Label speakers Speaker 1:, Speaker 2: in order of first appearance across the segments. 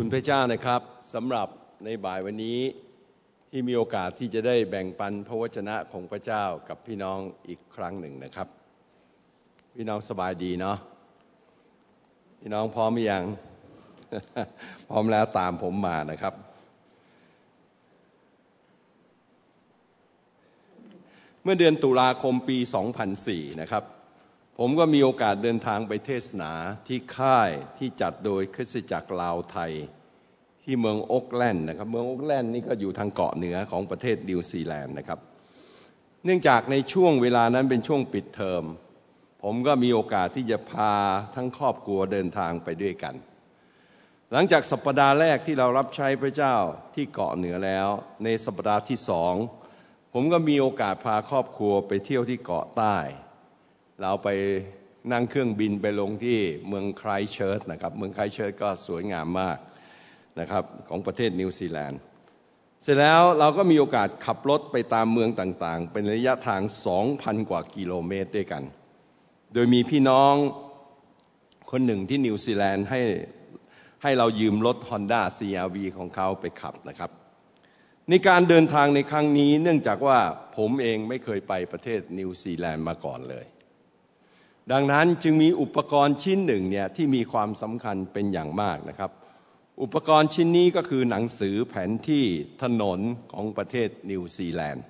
Speaker 1: คุณพระเจ้านะครับสำหรับในบ่ายวันนี้ที่มีโอกาสที่จะได้แบ่งปันพระวจนะของพระเจ้ากับพี่น้องอีกครั้งหนึ่งนะครับ พี่น้องสบายดีเนาะพี่น้องพร้อมหรือยัง พร้อมแล้วตามผมมานะครับ เมื่อเดือนตุลาคมปี 2004 นะครับ ผมก็มีโอกาสเดินทางไปเทศนาที่ค่ายที่จัดโดยคริสตจักรลาวไทย ที่เมืองโอกแลนด์นะครับ เมืองโอกแลนด์นี่ก็อยู่ทางเกาะเหนือของประเทศนิวซีแลนด์นะครับ เนื่องจากในช่วงเวลานั้นเป็นช่วงปิดเทอม ผมก็มีโอกาสที่จะพาทั้งครอบครัวเดินทางไปด้วยกัน หลังจากสัปดาห์แรกที่เรารับใช้พระเจ้าที่เกาะเหนือแล้ว ในสัปดาห์ที่สองผมก็มีโอกาสพาครอบครัวไปเที่ยวที่เกาะใต้ เราไปนั่งเครื่องบินไปลงที่เมืองไครเชิร์ตนะครับ เมืองไครเชิร์ตก็สวยงามมากนะครับของประเทศนิวซีแลนด์ เสร็จแล้วเราก็มีโอกาสขับรถไปตามเมืองต่างๆ เป็นระยะทาง 2,000 กว่ากิโลเมตรด้วยกัน โดยมีพี่น้องคนหนึ่งที่นิวซีแลนด์ให้ให้เรายืมรถ Honda CRV ของเขาไปขับนะครับ ในการเดินทางในครั้งนี้เนื่องจากว่าผมเองไม่เคยไปประเทศนิวซีแลนด์มาก่อนเลย ดังนั้นจึงมีอุปกรณ์ชิ้นหนึ่งเนี่ยที่มีความสำคัญเป็นอย่างมากนะครับ อุปกรณ์ชิ้นนี้ก็คือหนังสือแผนที่ถนนของประเทศนิวซีแลนด์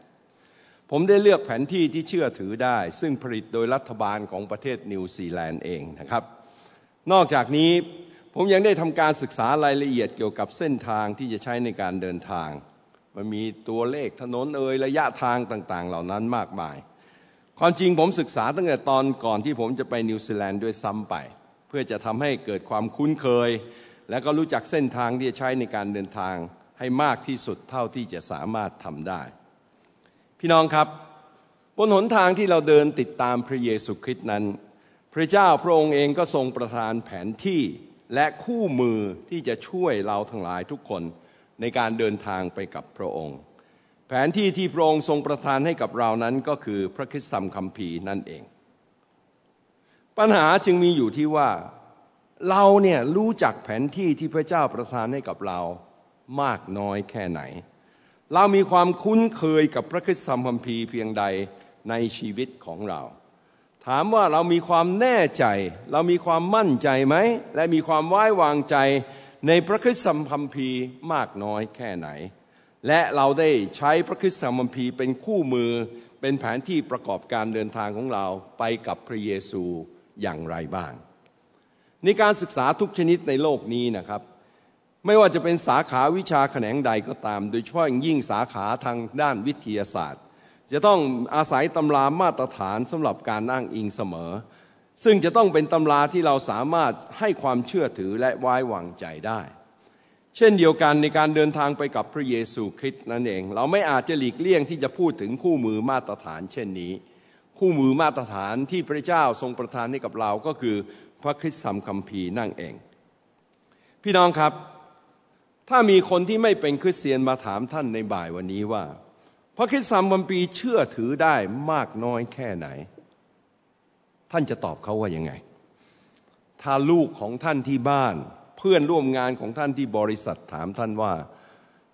Speaker 1: ผมได้เลือกแผนที่ที่เชื่อถือได้ ซึ่งผลิตโดยรัฐบาลของประเทศนิวซีแลนด์เองนะครับ นอกจากนี้ผมยังได้ทำการศึกษารายละเอียดเกี่ยวกับเส้นทางที่จะใช้ในการเดินทาง มันมีตัวเลขถนนเอ่ยระยะทางต่างๆ เหล่านั้นมากมาย ความจริงผมศึกษาตั้งแต่ตอนก่อนที่ผมจะไปนิวซีแลนด์ด้วยซ้ำไป เพื่อจะทำให้เกิดความคุ้นเคย และก็รู้จักเส้นทางที่จะใช้ในการเดินทางให้มากที่สุดเท่าที่จะสามารถทำได้ พี่น้องครับ บนหนทางที่เราเดินติดตามพระเยซูคริสต์นั้น พระเจ้าพระองค์เองก็ทรงประทานแผนที่และคู่มือที่จะช่วยเราทั้งหลายทุกคนในการเดินทางไปกับพระองค์ แผนที่ที่พระองค์ทรงประทานให้กับเรานั้นก็คือพระคริสตธรรมคัมภีร์นั่นเอง ปัญหาจึงมีอยู่ที่ว่าเราเนี่ยรู้จักแผนที่ที่พระเจ้าประทานให้กับเรามากน้อยแค่ไหน เรามีความคุ้นเคยกับพระคริสตธรรมคัมภีร์เพียงใดในชีวิตของเรา ถามว่าเรามีความแน่ใจ เรามีความมั่นใจไหม และมีความไว้วางใจในพระคริสตธรรมคัมภีร์มากน้อยแค่ไหน และเราได้ใช้พระคริสตธรรมคัมภีร์เป็นคู่มือเป็นแผนที่ประกอบการเดินทางของเราไปกับพระเยซูอย่างไรบ้าง ในการศึกษาทุกชนิดในโลกนี้นะครับ ไม่ว่าจะเป็นสาขาวิชาแขนงใดก็ตาม โดยเฉพาะอย่างยิ่งสาขาทางด้านวิทยาศาสตร์ จะต้องอาศัยตำรามาตรฐานสำหรับการอ้างอิงเสมอ ซึ่งจะต้องเป็นตำราที่เราสามารถให้ความเชื่อถือและไว้วางใจได้ เช่นเดียวกันในการเดินทางไปกับพระเยซูคริสต์นั่นเอง เราไม่อาจจะหลีกเลี่ยงที่จะพูดถึงคู่มือมาตรฐาน เช่นนี้ คู่มือมาตรฐานที่พระเจ้าทรงประทานให้กับเราก็คือพระคริสตธรรมคัมภีร์นั่นเอง พี่น้องครับ ถ้ามีคนที่ไม่เป็นคริสเตียนมาถามท่านในบ่ายวันนี้ว่า พระคริสตธรรมคัมภีร์เชื่อถือได้มากน้อยแค่ไหน ท่านจะตอบเขาว่ายังไง ถ้าลูกของท่านที่บ้าน เพื่อนร่วมงานของท่านที่บริษัทถามท่านว่า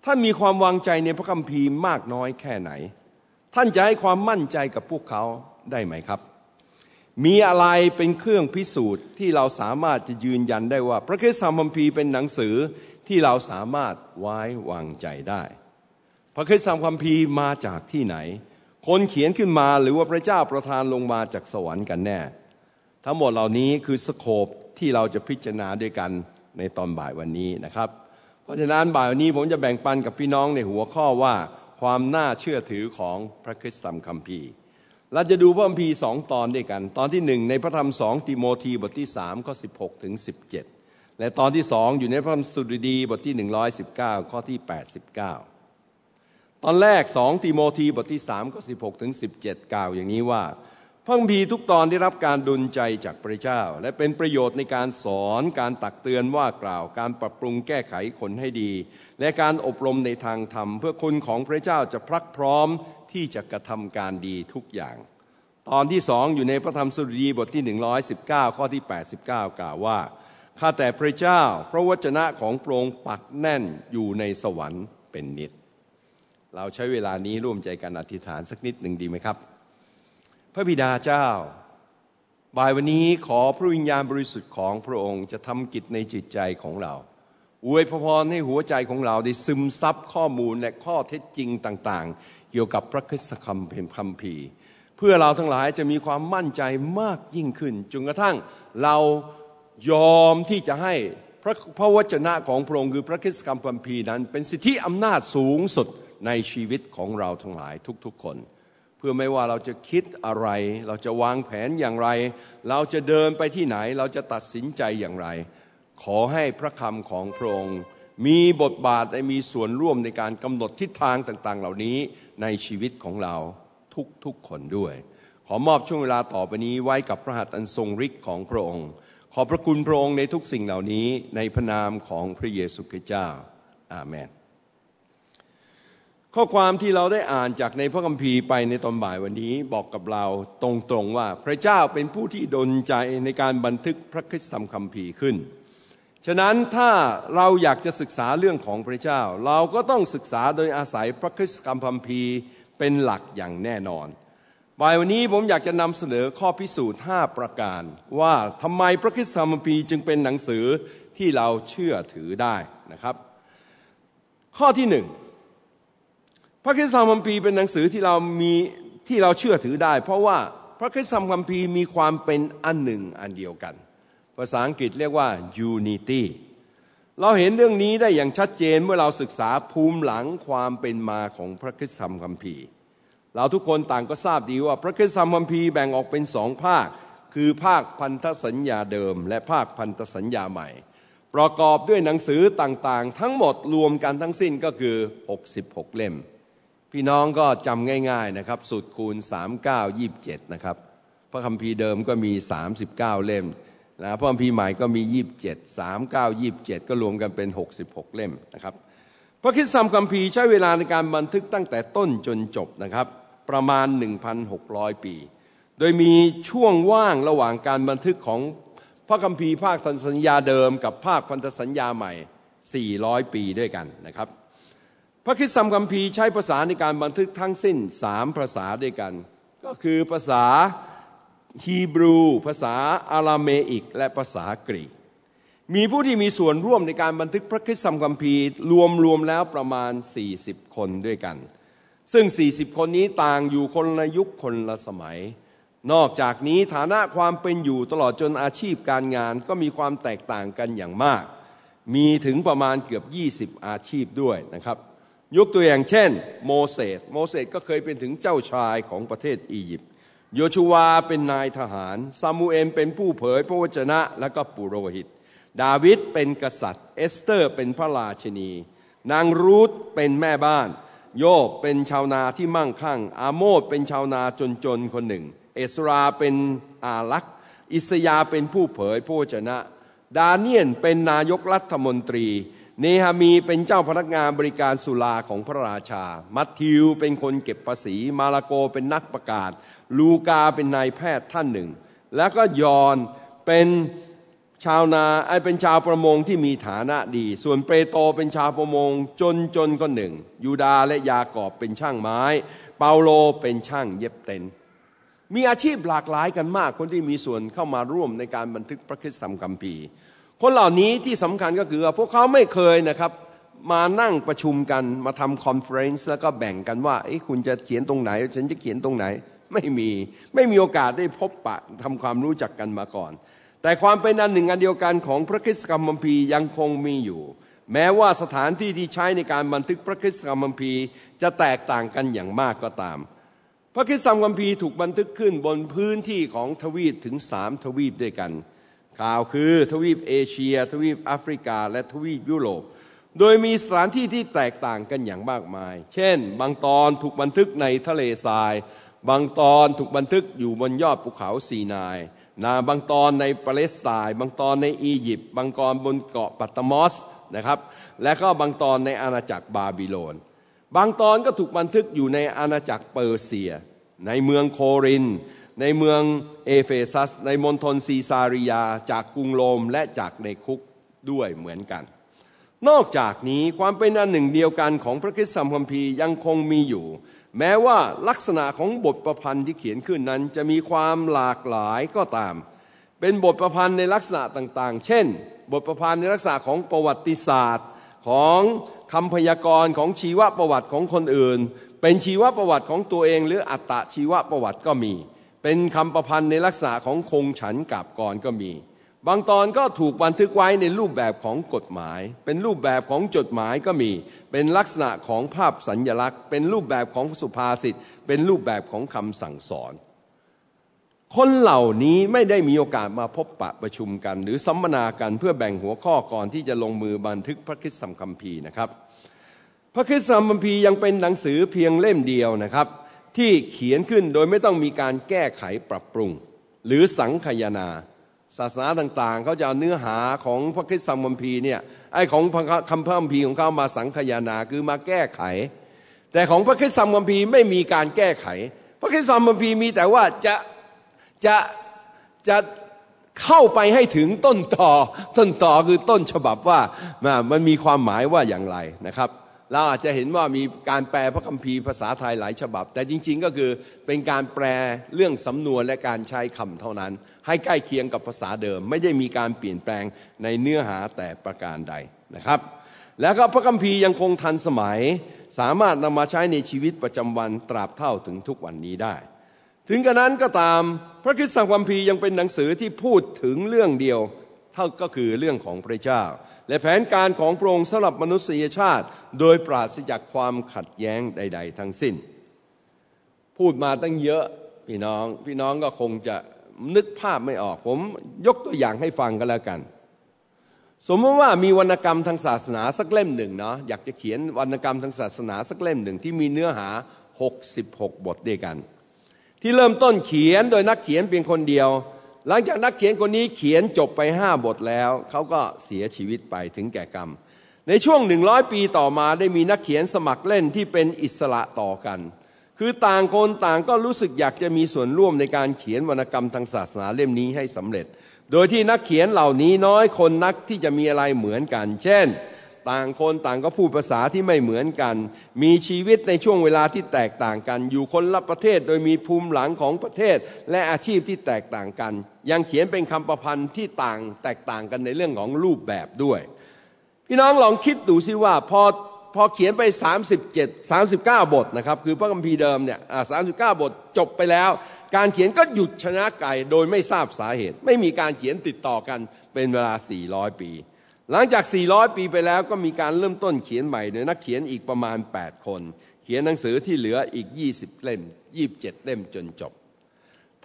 Speaker 1: ท่านมีความวางใจในพระคัมภีร์มากน้อยแค่ไหน ท่านจะให้ความมั่นใจกับพวกเขาได้ไหมครับ มีอะไรเป็นเครื่องพิสูจน์ที่เราสามารถจะยืนยันได้ว่า พระคัมภีร์เป็นหนังสือที่เราสามารถไว้วางใจได้ พระคัมภีร์มาจากที่ไหน คนเขียนขึ้นมาหรือว่าพระเจ้าประทานลงมาจากสวรรค์กันแน่ ทั้งหมดเหล่านี้คือสโคปที่เราจะพิจารณาด้วยกัน ในตอนบ่ายวันนี้นะครับ เพราะฉะนั้นบ่ายวันนี้ผมจะแบ่งปันกับพี่น้องในหัวข้อว่าความน่าเชื่อถือของพระคริสตธรรมคัมภีร์เราจะดูพระคัมภีร์สองตอนด้วยกัน ตอนที่หนึ่งในพระธรรมสองติโมธีบทที่สามข้อสิบหกถึงสิบเจ็ดและตอนที่สองอยู่ในพระธรรมสุดี บทที่หนึ่งร้อยสิบเก้าข้อที่แปดสิบเก้าตอนแรกสองติโมธีบทที่สามข้อสิบหกถึงสิบเจ็ดกล่าวอย่างนี้ว่า พระคัมภีร์ทุกตอนได้รับการดุลใจจากพระเจ้า และเป็นประโยชน์ในการสอนการตักเตือนว่ากล่าว การปรับปรุงแก้ไขคนให้ดี และการอบรมในทางธรรม เพื่อคนของพระเจ้าจะพรักพร้อมที่จะกระทำการดีทุกอย่าง ตอนที่สองอยู่ในพระธรรมสุดีบทที่ 119 ข้อที่ 89 กล่าวว่า ข้าแต่พระเจ้า พระวจนะของพระองค์ปักแน่นอยู่ในสวรรค์เป็นนิด เราใช้เวลานี้ร่วมใจกันอธิษฐานสักนิดหนึ่งดีไหมครับ พระบิดาเจ้า บ่ายวันนี้ขอพระวิญญาณบริสุทธิ์ของพระองค์จะทำกิจในจิตใจของเรา อวยพรให้หัวใจของเราได้ซึมซับข้อมูลและข้อเท็จจริงต่างๆ เกี่ยวกับพระคิสคำเพมคัมภีร์เพื่อเราทั้งหลายจะมีความมั่นใจมากยิ่งขึ้นจนกระทั่งเรายอมที่จะให้พระพระวจนะของพระองค์คือพระคิสคัมคัมภีร์นั้น เป็นสิทธิอำนาจสูงสุดในชีวิตของเราทั้งหลายทุกๆคน พื่อไม่ว่าเราจะคิดอะไร เราจะวางแผนอย่างไร เราจะเดินไปที่ไหน เราจะตัดสินใจอย่างไร ขอให้พระคำของพระองค์มีบทบาทและมีส่วนร่วมในการกำหนดทิศทางต่าง ๆ เหล่านี้ในชีวิตของเราทุก ๆ คนด้วย ขอมอบช่วงเวลาต่อไปนี้ไว้กับพระหัตถ์อันทรงฤทธิ์ของพระองค์ ขอพระคุณพระองค์ในทุกสิ่งเหล่านี้ในพระนามของพระเยซูคริสต์เจ้า อาเมน ข้อความที่เราได้อ่านจากในพระคัมภีร์ไปในตอนบ่ายวันนี้บอกกับเราตรงๆว่าพระเจ้าเป็นผู้ที่ดลใจในการบันทึกพระคุณธรรมคัมภีร์ขึ้น ฉะนั้นถ้าเราอยากจะศึกษาเรื่องของพระเจ้า เราก็ต้องศึกษาโดยอาศัยพระคุณธรรมคัมภีร์เป็นหลักอย่างแน่นอน บ่ายวันนี้ผมอยากจะนำเสนอข้อพิสูจน์ 5 ประการ ว่าทำไมพระคิดธรรมพีจึงเป็นหนังสือที่เราเชื่อถือได้นะครับ ข้อที่หนึ่ง พระคิดธรรมพีเป็นหนังสือที่เรามีที่เราเชื่อถือได้ เพราะว่าพระคิดธรรมพีมีความเป็นอันหนึ่งอันเดียวกัน ภาษาอังกฤษเรียกว่า unity เราเห็นเรื่องนี้ได้อย่างชัดเจนเมื่อเราศึกษาภูมิหลังความเป็นมาของพระคัมภีร์เราทุกคนต่างก็ทราบดีว่าพระคัมภีร์แบ่งออกเป็นสองภาค คือภาคพันธสัญญาเดิม และภาคพันธสัญญาใหม่ ประกอบด้วยหนังสือต่างๆ ทั้งหมดรวมกันทั้งสิ้นก็คือ 66 เล่ม พี่น้องก็จำง่ายๆนะครับสุดคูณ 3927 นะครับ พระคัมภีร์เดิมก็มี 39 เล่มนะพระคัมภีร์ใหม่ก็มี 27 39 27 ก็รวมกันเป็น 66 เล่มนะครับ พระคิดธรรมคัมภีร์ใช้เวลาในการบันทึกตั้งแต่ต้นจนจบนะครับ ประมาณ 1,600 ปี โดยมีช่วงว่างระหว่างการบันทึกของพระคัมภีร์ภาคพันธสัญญาเดิมกับภาคพันธสัญญาใหม่ 400 ปีด้วยกันนะครับ พระคิดสัมคัมภีร์ใช้ภาษาในการบันทึกทั้งสิ้นสามภาษาด้วยกัน ก็คือภาษาฮีบรู ภาษาอาราเมอิก และภาษากรีก มีผู้ที่มีส่วนร่วมในการบันทึกพระคิดสัมคัมภีร์รวมรวมแล้วประมาณ 40 คนด้วยกัน ซึ่ง 40 คนนี้ต่างอยู่คนละยุคคนละสมัย นอกจากนี้ฐานะความเป็นอยู่ตลอดจนอาชีพการงานก็มีความแตกต่างกันอย่างมาก มีถึงประมาณเกือบ 20 อาชีพด้วยนะครับ ยกตัวอย่างเช่น โมเสสโมเสสก็เคยเป็นถึงเจ้าชายของประเทศอียิปต์โยชูวาเป็นนายทหารซามูเอลเป็นผู้เผยพระวจนะและก็ปุโรหิต ดาวิดเป็นกษัตริย์ เอสเตอร์เป็นพระราชินี นางรูธเป็นแม่บ้าน โยบเป็นชาวนาที่มั่งคั่ง อาโมสเป็นชาวนาจนๆคนหนึ่ง เอสราเป็นอาลักษณ์อิสยาห์เป็นผู้เผยพระวจนะ ดาเนียลเป็นนายกรัฐมนตรี เนหะมีย์เป็นเจ้าพนักงานบริการสุราของพระราชา มัทธิวเป็นคนเก็บภาษี มาลาโกเป็นนักประกาศ ลูกาเป็นนายแพทย์ท่านหนึ่ง แล้วก็ยอนเป็นชาวนาไอเป็นชาวประมงที่มีฐานะดี ส่วนเปโตรเป็นชาวประมงจนจนคนหนึ่ง ยูดาและยากอบเป็นช่างไม้ เปาโลเป็นช่างเย็บเต็นมีอาชีพหลากหลายกันมากคนที่มีส่วนเข้ามาร่วมในการบันทึกพระคิดสัมคัมภีร์ คนเหล่านี้ที่สำคัญก็คือพวกเขาไม่เคยนะครับมานั่งประชุมกันมาทำ conference แล้วก็แบ่งกันว่าคุณจะเขียนตรงไหน ฉันจะเขียนตรงไหนไม่มีไม่มีโอกาสได้พบปะทำความรู้จักกันมาก่อน แต่ความเป็นอันหนึ่งอันเดียวกันของพระคริสตธรรมคัมภีร์ยังคงมีอยู่ แม้ว่าสถานที่ที่ใช้ในการบันทึกพระคริสตธรรมคัมภีร์จะแตกต่างกันอย่างมากก็ตาม พระคริสตธรรมคัมภีร์ถูกบันทึกขึ้นบนพื้นที่ของทวีปถึงสามทวีปด้วยกัน กล่าวคือทวีปเอเชีย ทวีปแอฟริกา และทวีปยุโรป โดยมีสถานที่ที่แตกต่างกันอย่างมากมาย เช่น บางตอนถูกบันทึกในทะเลทราย บางตอนถูกบันทึกอยู่บนยอดภูเขาซีนายนะบางตอนในปาเลสไตน์ บางตอนในอียิปต์ บางตอนบนเกาะปัทมอสนะครับ และก็บางตอนในอาณาจักรบาบิโลน บางตอนก็ถูกบันทึกอยู่ในอาณาจักรเปอร์เซีย ในเมืองโครินธ์ ในเมืองเอเฟซัส ในมณฑลซีซาริยาจากกรุงโรมและจากในคุกด้วยเหมือนกัน นอกจากนี้ความเป็นอันหนึ่งเดียวกันของพระคริสตธรรมคัมภีร์ยังคงมีอยู่ แม้ว่าลักษณะของบทประพันธ์ที่เขียนขึ้นนั้นจะมีความหลากหลายก็ตาม เป็นบทประพันธ์ในลักษณะต่างๆ เช่น บทประพันธ์ในลักษณะของประวัติศาสตร์ของคำพยากรณ์ของชีวประวัติของคนอื่น เป็นชีวประวัติของตัวเองหรืออัตตชีวประวัติก็มี เป็นคำประพันธ์ในลักษณะของคงฉันกับกรก็มี บางตอนก็ถูกบันทึกไว้ในรูปแบบของกฎหมาย เป็นรูปแบบของจดหมายก็มี เป็นลักษณะของภาพสัญญลักษณ์ เป็นรูปแบบของสุภาษิต เป็นรูปแบบของคำสั่งสอน คนเหล่านี้ไม่ได้มีโอกาสมาพบปะประชุมกัน หรือสัมมนากันเพื่อแบ่งหัวข้อก่อนที่จะลงมือบันทึกพระคิดสัมคัมภีร์นะครับ พระคิดสัมคัมภีร์ยังเป็นหนังสือเพียงเล่มเดียวนะครับ ที่เขียนขึ้นโดยไม่ต้องมีการแก้ไขปรับปรุง หรือสังคยนา ศาสนาต่างๆ เขาจะเอาเนื้อหาของพระคิดสัมคัมภีร์เนี่ยไอของคำพระคัมภีร์ของเขามาสังคยนาคือมาแก้ไข แต่ของพระคิดสัมคัมภีร์ไม่มีการแก้ไข พระคิดสัมคัมภีร์มีแต่ว่าจะจะจะเข้าไปให้ถึงต้นต่อต้นต่อคือต้นฉบับว่ามันมีความหมายว่าอย่างไรนะครับ เราอาจจะเห็นว่ามีการแปลพระคัมภีร์ภาษาไทยหลายฉบับ แต่จริงๆก็คือเป็นการแปลเรื่องสำนวนและการใช้คำเท่านั้น ให้ใกล้เคียงกับภาษาเดิม ไม่ได้มีการเปลี่ยนแปลงในเนื้อหาแต่ประการใดนะครับ แล้วก็พระคัมภีร์ยังคงทันสมัย สามารถนำมาใช้ในชีวิตประจำวันตราบเท่าถึงทุกวันนี้ได้ ถึงกระนั้นก็ตามพระคิดสังคัมภีร์ยังเป็นหนังสือที่พูดถึงเรื่องเดียวเท่าก็คือเรื่องของพระเจ้า และแผนการของพระองค์สำหรับมนุษยชาติ โดยปราศจากความขัดแย้งใด ๆ ทั้งสิ้น พูดมาตั้งเยอะพี่น้องพี่น้องก็คงจะนึกภาพไม่ออก ผมยกตัวอย่างให้ฟังกันแล้วกัน สมมติว่ามีวรรณกรรมทางศาสนาสักเล่มหนึ่งเนาะอยากจะเขียนวรรณกรรมทางศาสนาสักเล่มหนึ่งที่มีเนื้อหา 66 บทด้วยกัน ที่เริ่มต้นเขียนโดยนักเขียนเพียงคนเดียว หลังจากนักเขียนคนนี้เขียนจบไปห้าบทแล้ว เขาก็เสียชีวิตไปถึงแก่กรรม ในช่วงหนึ่งร้อยปีต่อมาได้มีนักเขียนสมัครเล่นที่เป็นอิสระต่อกัน คือต่างคนต่างก็รู้สึกอยากจะมีส่วนร่วมในการเขียนวรรณกรรมทางศาสนาเล่มนี้ให้สำเร็จ โดยที่นักเขียนเหล่านี้น้อยคนนักที่จะมีอะไรเหมือนกัน เช่น ต่างคนต่างก็พูดภาษาที่ไม่เหมือนกัน มีชีวิตในช่วงเวลาที่แตกต่างกัน อยู่คนละประเทศโดยมีภูมิหลังของประเทศและอาชีพที่แตกต่างกัน ยังเขียนเป็นคำประพันธ์ที่ต่างแตกต่างกันในเรื่องของรูปแบบด้วย พี่น้องลองคิดดูสิว่าพอพอเขียนไป 37 39 บทนะครับ คือพระคัมภีร์เดิมเนี่ย39บทจบไปแล้ว การเขียนก็หยุดชนะไก่โดยไม่ทราบสาเหตุ ไม่มีการเขียนติดต่อกันเป็นเวลา 400 ปี หลังจาก 400 ปีไปแล้วก็มีการเริ่มต้นเขียนใหม่โดยนักเขียนอีกประมาณ 8 คน เขียนหนังสือที่เหลืออีก 20 เล่ม 27 เล่มจนจบ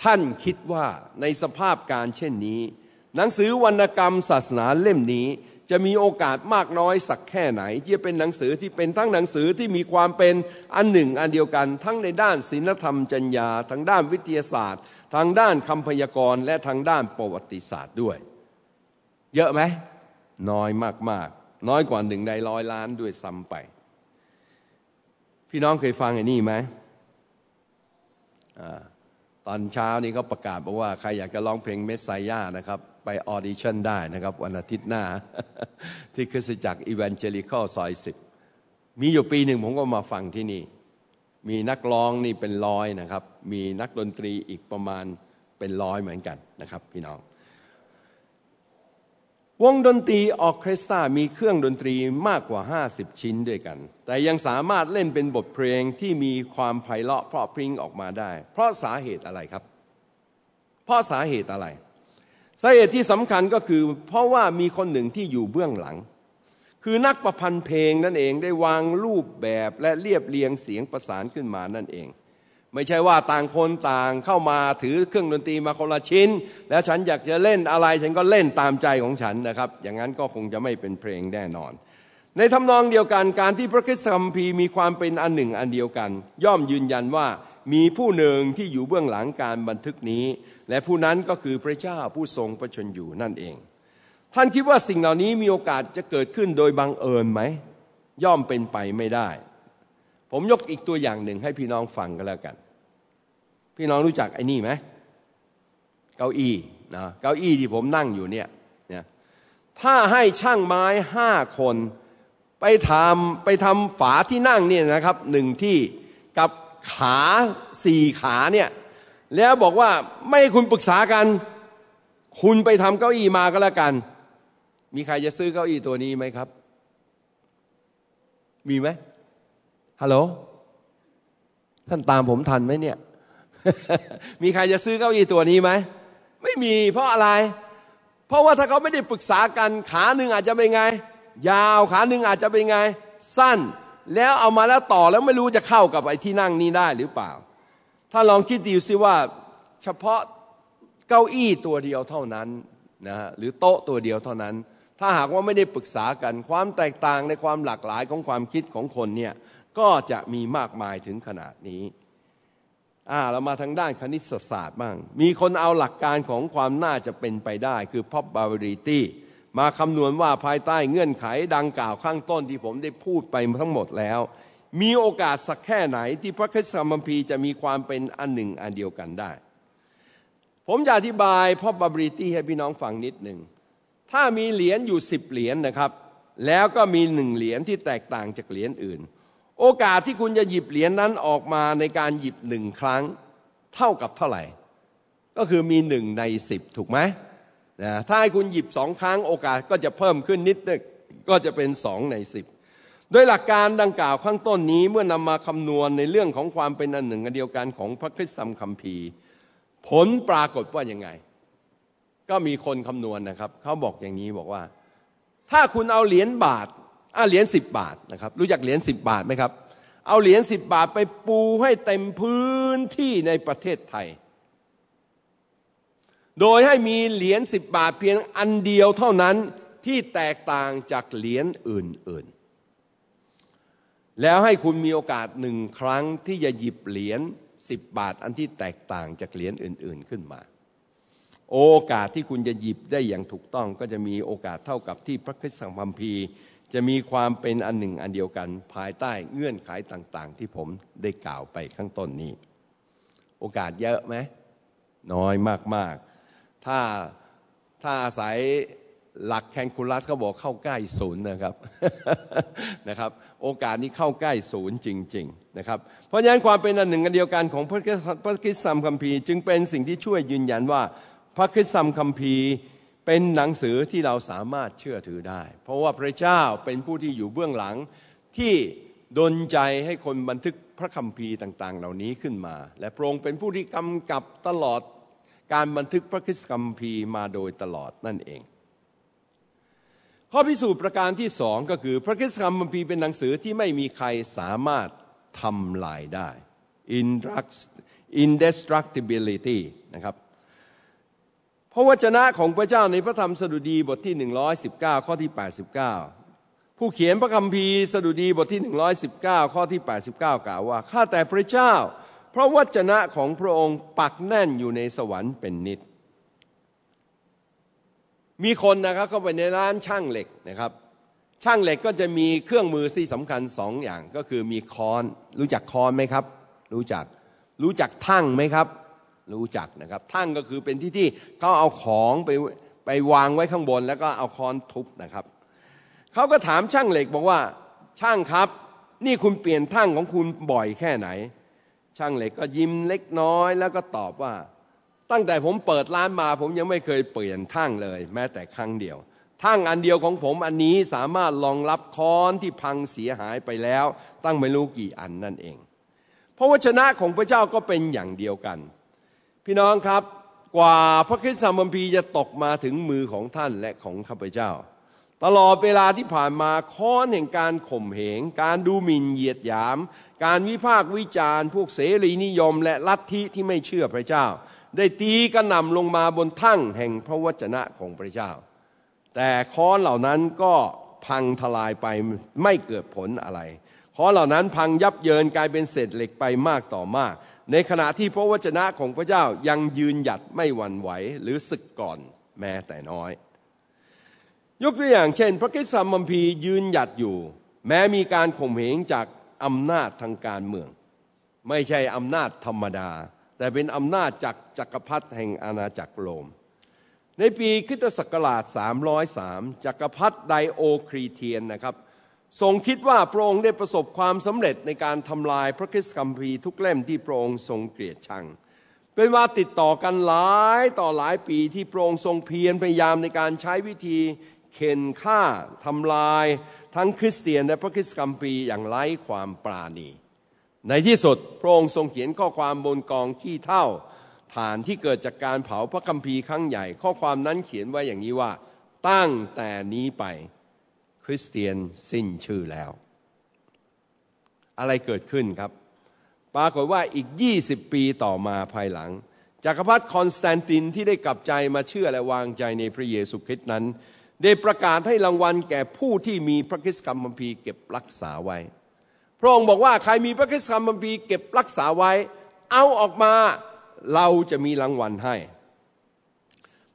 Speaker 1: ท่านคิดว่าในสภาพการเช่นนี้ หนังสือวรรณกรรมศาสนาเล่มนี้จะมีโอกาสมากน้อยสักแค่ไหนที่จะเป็นหนังสือที่เป็นทั้งหนังสือที่มีความเป็นอันหนึ่งอันเดียวกัน ทั้งในด้านศีลธรรมจัญญาทางด้านวิทยาศาสตร์ ทางด้านคำพยากรณ์และทางด้านประวัติศาสตร์ด้วย เยอะไหม น้อยมากๆ น้อยกว่าหนึ่งในร้อยล้านด้วยซ้ำไป พี่น้องเคยฟังไอ้นี่ไหม ตอนเช้านี้เขาประกาศบอกว่า ใครอยากจะร้องเพลง Messiah นะครับ ไป audition ได้นะครับ วันอาทิตย์หน้า ที่คริสตจักรอีเวนเจลิคอลซอยสิบมีอยู่ปีหนึ่งผมก็มาฟังที่นี่ มีนักร้องนี่เป็นร้อยนะครับ มีนักดนตรีอีกประมาณเป็นร้อยเหมือนกันนะครับ พี่น้อง วงดนตรีออเคสตรามีเครื่องดนตรีมากกว่า 50 ชิ้นด้วยกัน แต่ยังสามารถเล่นเป็นบทเพลงที่มีความไพเราะเพราะพริ้งออกมาได้ เพราะสาเหตุอะไรครับ เพราะสาเหตุอะไร สาเหตุที่สำคัญก็คือ เพราะว่ามีคนหนึ่งที่อยู่เบื้องหลัง คือนักประพันธ์เพลงนั่นเองได้วางรูปแบบและเรียบเรียงเสียงประสานขึ้นมานั่นเอง ไม่ใช่ว่าต่างคนต่างเข้ามาถือเครื่องดนตรีมาคนละชิ้น แล้วฉันอยากจะเล่นอะไรฉันก็เล่นตามใจของฉันนะครับ อย่างนั้นก็คงจะไม่เป็นเพลงแน่นอน ในทำนองเดียวกันการที่พระคิดสัมพีมีความเป็นอันหนึ่งอันเดียวกัน ย่อมยืนยันว่ามีผู้หนึ่งที่อยู่เบื้องหลังการบันทึกนี้ และผู้นั้นก็คือพระเจ้าผู้ทรงประชนอยู่นั่นเอง ท่านคิดว่าสิ่งเหล่านี้มีโอกาสจะเกิดขึ้นโดยบังเอิญไหมย่อมเป็นไปไม่ได้ ผมยกอีกตัวอย่างหนึ่งให้พี่น้องฟังกันแล้วกัน พี่น้องรู้จักไอ้นี่ไหมเก้าอี้นะเก้าอี้ที่ผมนั่งอยู่เนี่ยเนี่ยถ้าให้ช่างไม้ห้าคนไปทำไปทำฝาที่นั่งเนี่ยนะครับหนึ่งที่กับขาสี่ขาเนี่ยแล้วบอกว่าไม่คุณปรึกษากัน คุณไปทำเก้าอี้มาก็แล้วกัน มีใครจะซื้อเก้าอี้ตัวนี้ไหมครับ มีไหม ฮัลโหลท่านตามผมทันไหมเนี่ย มีใครจะซื้อเก้าอี้ตัวนี้ไหม ไม่มีเพราะอะไร เพราะว่าถ้าเขาไม่ได้ปรึกษากันขาหนึ่งอาจจะเป็นไง ยาวขาหนึ่งอาจจะเป็นไง สั้น แล้วเอามาแล้วต่อแล้วไม่รู้จะเข้ากับไอ้ที่นั่งนี้ได้หรือเปล่า ถ้าลองคิดดูซิว่าเฉพาะเก้าอี้ตัวเดียวเท่านั้นนะฮะหรือโต๊ะตัวเดียวเท่านั้น ถ้าหากว่าไม่ได้ปรึกษากันความแตกต่างในความหลากหลายของความคิดของคนเนี่ย ก็จะมีมากมายถึงขนาดนี้อ่าเรามาทางด้านคณิตศาสตร์บ้าง มีคนเอาหลักการของความน่าจะเป็นไปได้ คือ probability มาคำนวณว่าภายใต้เงื่อนไขดังกล่าวข้างต้นที่ผมได้พูดไปทั้งหมดแล้ว มีโอกาสสักแค่ไหนที่พระคัมพีร์จะมีความเป็นอันหนึ่งอันเดียวกันได้ ผมจะอธิบาย probability ให้พี่น้องฟังนิดหนึ่ง ถ้ามีเหรียญอยู่สิบเหรียญนนะครับ แล้วก็มีหนึ่งเหรียญที่แตกต่างจากเหรียญอื่น โอกาสที่คุณจะหยิบเหรียญนนั้นออกมาในการหยิบหนึ่งครั้ง เท่ากับเท่าไหร่ ก็คือมีหนึ่งในสิบถูกไหมนะถ้าให้คุณหยิบสองครั้งโอกาสก็จะเพิ่มขึ้นนิดนึงก็จะเป็นสองในสิบโดยหลักการดังกล่าวข้างต้นนี้เมื่อนำมาคำนวณในเรื่องของความเป็นอันหนึ่งอันเดียวกันของพระคริสตธรรมคัมภีร์ ผลปรากฏว่ายังไง ก็มีคนคำนวณนะครับ เขาบอกอย่างนี้บอกว่า ถ้าคุณเอาเหรียญบาท อะเหรียญสิบบาทนะครับ รู้จักเหรียญสิบบาทไหมครับ เอาเหรียญสิบบาทไปปูให้เต็มพื้นที่ในประเทศไทย โดยให้มีเหรียญสิบบาทเพียงอันเดียวเท่านั้นที่แตกต่างจากเหรียญอื่นๆ แล้วให้คุณมีโอกาสหนึ่งครั้งที่จะหยิบเหรียญสิบบาทอันที่แตกต่างจากเหรียญอื่น ๆขึ้นมา โอกาสที่คุณจะหยิบได้อย่างถูกต้องก็จะมีโอกาสเท่ากับที่พระคิดสังพัมพี จะมีความเป็นอันหนึ่งอันเดียวกัน ภายใต้เงื่อนไขต่างๆ ที่ผมได้กล่าวไปข้างต้นนี้ โอกาสเยอะไหมน้อยมากๆ ถ้าถ้าอาศัยหลักแคนคูลัสเขาบอกเข้าใกล้ศูนย์นะครับนะครับ โอกาสนี้เข้าใกล้ศูนย์จริง ๆนะครับ เพราะฉะนั้นความเป็นอันหนึ่งอันเดียวกันของพระคิดสัมคัมภีร์ จึงเป็นสิ่งที่ช่วยยืนยันว่า พระคิดสัมคัมภีร์ เป็นหนังสือที่เราสามารถเชื่อถือได้ เพราะว่าพระเจ้าเป็นผู้ที่อยู่เบื้องหลังที่ดนใจให้คนบันทึกพระคัมภีร์ต่าง ๆ เหล่านี้ขึ้นมา และพระองค์เป็นผู้ที่กำกับตลอดการบันทึกพระคัมภีร์มาโดยตลอดนั่นเอง ข้อพิสูจน์ประการที่สองก็คือ พระคัมภีร์เป็นหนังสือที่ไม่มีใครสามารถทำลายได้ indestructibility นะครับ ระวจนะของพระเจ้าในพระธรรมสดุดีบทที่ 119 ข้อที่ 89 ผู้เขียนพระคัมภีร์สดุดีบทที่ 119 ข้อที่ 89 กล่าวว่า ข้าแต่พระเจ้าเพราะวจนะของพระองค์ปักแน่นอยู่ในสวรรค์เป็นนิด มีคนนะครับเข้าไปในร้านช่างเหล็กนะครับ ช่างเหล็กก็จะมีเครื่องมือที่สำคัญสองอย่างก็คือมีค้อน รู้จักค้อนไหมครับ รู้จัก รู้จักทั่งไหมครับ รู้จักนะครับ ทั้งก็คือเป็นที่ที่เขาเอาของไปไปวางไว้ข้างบน แล้วก็เอาค้อนทุบนะครับเขาก็ถามช่างเหล็กบอกว่าช่างครับ นี่คุณเปลี่ยนทั้งของคุณบ่อยแค่ไหน ช่างเหล็กก็ยิ้มเล็กน้อย แล้วก็ตอบว่า ตั้งแต่ผมเปิดร้านมา ผมยังไม่เคยเปลี่ยนทั้งเลย แม้แต่ครั้งเดียวทั้งอันเดียวของผมอันนี้สามารถรองรับค้อนที่พังเสียหายไปแล้ว ตั้งไม่รู้กี่อันนั่นเอง เพราะวชนะของพระเจ้าก็เป็นอย่างเดียวกัน พี่น้องครับกว่าพระคิดสัมพีจะตกมาถึงมือของท่านและของข้าพเจ้า ตลอดเวลาที่ผ่านมาค้อนแห่งการข่มเหง การดูหมิ่นเหยียดหยาม การวิพากษ์วิจารณ์พวกเสรีนิยมและลัทธิที่ไม่เชื่อพระเจ้า ได้ตีกระหน่ำลงมาบนทั้งแห่งพระวจนะของพระเจ้า แต่ค้อนเหล่านั้นก็พังทลายไปไม่เกิดผลอะไร ค้อนเหล่านั้นพังยับเยินกลายเป็นเศษเหล็กไปมากต่อมาก ในขณะที่พระวจนะของพระเจ้ายังยืนหยัดไม่หวั่นไหวหรือสึกกร่อนแม้แต่น้อย ยกตัวอย่างเช่น พระคริสตธรรมคัมภีร์ยืนหยัดอยู่ แม้มีการข่มเหงจากอำนาจทางการเมือง ไม่ใช่อำนาจธรรมดา แต่เป็นอำนาจจากจักรพรรดิแห่งอาณาจักรโรมในปีคริสตศักราช 303 จักรพรรดิไดโอคลีเชียนนะครับ ทรงคิดว่าพระองค์ได้ประสบความสำเร็จในการทำลายพระคริสตคัมภีร์ทุกเล่มที่พระองค์ทรงเกลียดชัง เป็นว่าติดต่อกันหลายต่อหลายปีที่พระองค์ทรงเพียรพยายามในการใช้วิธีเข็นฆ่าทำลาย ทั้งคริสเตียนและพระคริสตคัมภีร์อย่างไร้ความปราณี ในที่สุดพระองค์ทรงเขียนข้อความบนกองขี้เท่าฐานที่เกิดจากการเผาพระคัมภีร์ครั้งใหญ่ ข้อความนั้นเขียนไว้อย่างนี้ว่าตั้งแต่นี้ไป ริสเตียนสิ้นชื่อแล้ว อะไรเกิดขึ้นครับ ปรากฏว่าอีก 20 ปีต่อมาภายหลังจักรพรรดิคอนสแตนตินที่ได้กลับใจมาเชื่อและวางใจในพระเยซูคริสต์นั้น ได้ประกาศให้รางวัลแก่ผู้ที่มีพระคริสตธรรมคัมภีร์เก็บรักษาไว้ พระองค์บอกว่าใครมีพระคริสตธรรมคัมภีร์เก็บรักษาไว้ เอาออกมาเราจะมีรางวัลให้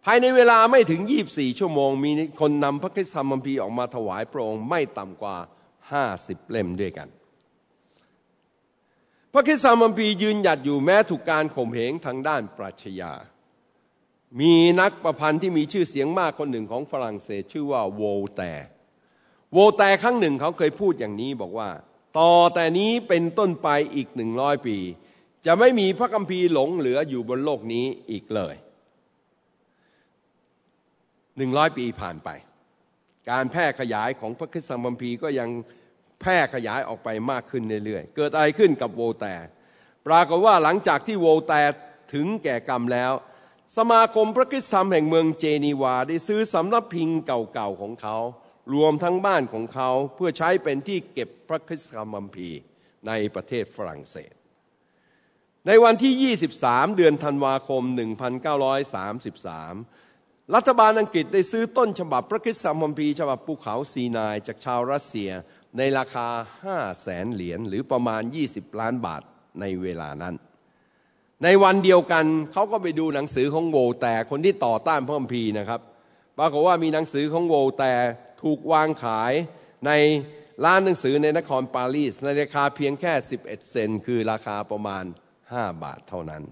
Speaker 1: ภายในเวลาไม่ถึง 24 ชั่วโมง มีคนนำพระคริสตธรรมคัมภีร์ออกมาถวายพระองค์ไม่ต่ำกว่า 50 เล่มด้วยกัน พระคิดธรรมพียืนหยัดอยู่แม้ถูกการข่มเหงทางด้านปรัชญา มีนักประพันธ์ที่มีชื่อเสียงมากคนหนึ่งของฝรั่งเศสชื่อว่าโวแต่โวแต่ครั้งหนึ่งเขาเคยพูดอย่างนี้บอกว่า ต่อแต่นี้เป็นต้นไปอีกหนึ่งร้อยปี จะไม่มีพระคัมภีร์หลงเหลืออยู่บนโลกนี้อีกเลย หนึ่งร้อยปีผ่านไป การแพร่ขยายของพระคิดสัมภีก็ยังแพร่ขยายออกไปมากขึ้นเรื่อยๆ เกิดอะไรขึ้นกับโวแตปรากฏว่าหลังจากที่โวแตถึงแก่กรรมแล้ว สมาคมพระคิดธรรมแห่งเมืองเจนีวาได้ซื้อสำนักพิงเก่าๆของเขา รวมทั้งบ้านของเขาเพื่อใช้เป็นที่เก็บพระคิดธรรมพีในประเทศฝรั่งเศส ในวันที่ 23 เดือนธันวาคม 1933 รัฐบาลอังกฤษได้ซื้อต้นฉบับพระคิดสัมพัมพีฉบับภูเขาซีนายจากชาวรัสเซียในราคา 5 แสนเหรียญหรือประมาณ 20 ล้านบาทในเวลานั้น ในวันเดียวกันเขาก็ไปดูหนังสือของโวแต่คนที่ต่อต้านพระคัมภีร์นะครับปรากฏว่ามีหนังสือของโวแต่ถูกวางขายในร้านหนังสือในนครปารีสในราคาเพียงแค่ 11 เซนคือราคาประมาณ 5 บาทเท่านั้น